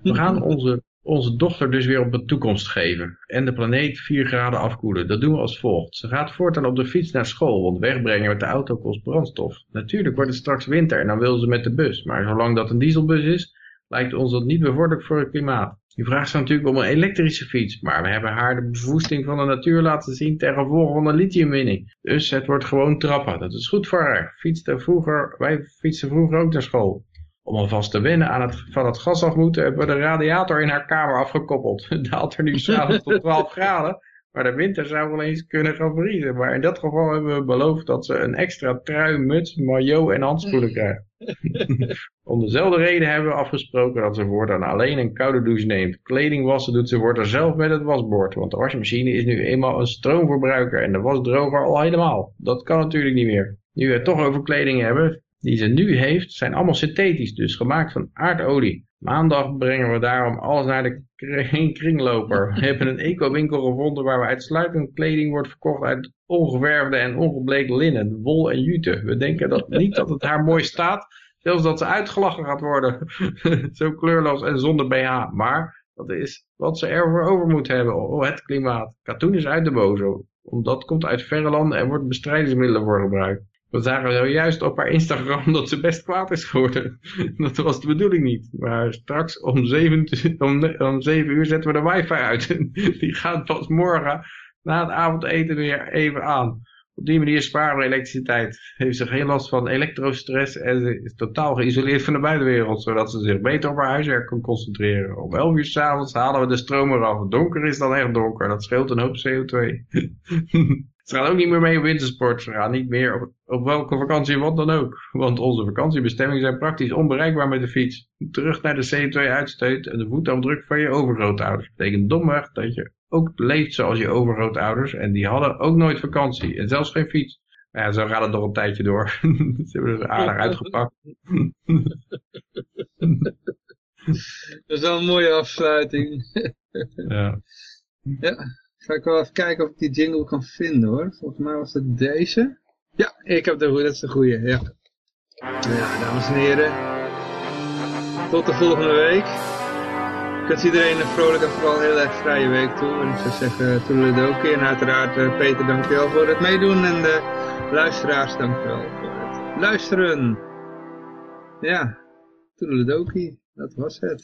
We gaan onze, onze dochter dus weer op een toekomst geven en de planeet 4 graden afkoelen. Dat doen we als volgt. Ze gaat voortaan op de fiets naar school, want wegbrengen met de auto kost brandstof. Natuurlijk wordt het straks winter en dan wil ze met de bus, maar zolang dat een dieselbus is, lijkt ons dat niet bevorderlijk voor het klimaat. Die vraagt ze natuurlijk om een elektrische fiets, maar we hebben haar de bevoesting van de natuur laten zien ten gevolge van de lithiumwinning. Dus het wordt gewoon trappen. Dat is goed voor haar. Fietste vroeger, wij fietsen vroeger ook naar school. Om alvast te wennen aan het, van het gas af moeten, hebben we de radiator in haar kamer afgekoppeld. Het daalt er nu s'avonds tot 12 graden, maar de winter zou wel eens kunnen gaan vriezen. Maar in dat geval hebben we beloofd dat ze een extra trui, muts, maillot en handschoenen krijgt. Om dezelfde reden hebben we afgesproken dat ze voortaan alleen een koude douche neemt. Kleding wassen doet ze voortaan zelf met het wasbord. Want de wasmachine is nu eenmaal een stroomverbruiker en de wasdroger al helemaal. Dat kan natuurlijk niet meer. Nu we het toch over kleding hebben, die ze nu heeft, zijn allemaal synthetisch, dus gemaakt van aardolie. Maandag brengen we daarom alles naar de kringloper. We hebben een eco-winkel gevonden waar uitsluitend kleding wordt verkocht uit ongeverfde en ongebleekt linnen, wol en jute. We denken dat niet dat het haar mooi staat, zelfs dat ze uitgelachen gaat worden. Zo kleurloos en zonder BH. Maar dat is wat ze ervoor over moet hebben. Oh, het klimaat. Katoen is uit de bozo. Omdat komt uit verre landen en wordt bestrijdingsmiddelen voor gebruikt. We zagen zojuist op haar Instagram dat ze best kwaad is geworden. Dat was de bedoeling niet. Maar straks om 7, om, om 7 uur zetten we de wifi uit. Die gaat pas morgen na het avondeten weer even aan. Op die manier sparen we elektriciteit. Heeft ze geen last van elektrostress en ze is totaal geïsoleerd van de buitenwereld. Zodat ze zich beter op haar huiswerk kan concentreren. Om 11 uur s'avonds halen we de stroom eraf. Donker is dan echt donker. Dat scheelt een hoop CO2. Ze gaan ook niet meer mee op wintersport. Ze gaan niet meer op, op welke vakantie, wat dan ook. Want onze vakantiebestemmingen zijn praktisch onbereikbaar met de fiets. Terug naar de CO2-uitstoot en de voetafdruk van je overgrootouders. Dat betekent domweg dat je ook leeft zoals je overgrootouders. En die hadden ook nooit vakantie. En zelfs geen fiets. Ja, zo gaat het nog een tijdje door. Ze hebben er aardig uitgepakt. Dat is wel een mooie afsluiting. ja. Ja. Ga ik wel even kijken of ik die jingle kan vinden hoor. Volgens mij was het deze. Ja, ik heb de goede, dat is de goede, ja. Ja, dames en heren. Tot de volgende week. Ik wens iedereen een vrolijke en vooral heel erg vrije week toe. En zou zeggen, toedeledokie. En uiteraard uh, Peter, dankjewel voor het meedoen. En de luisteraars, dankjewel voor het luisteren. Ja, toedeledokie. Dat was het.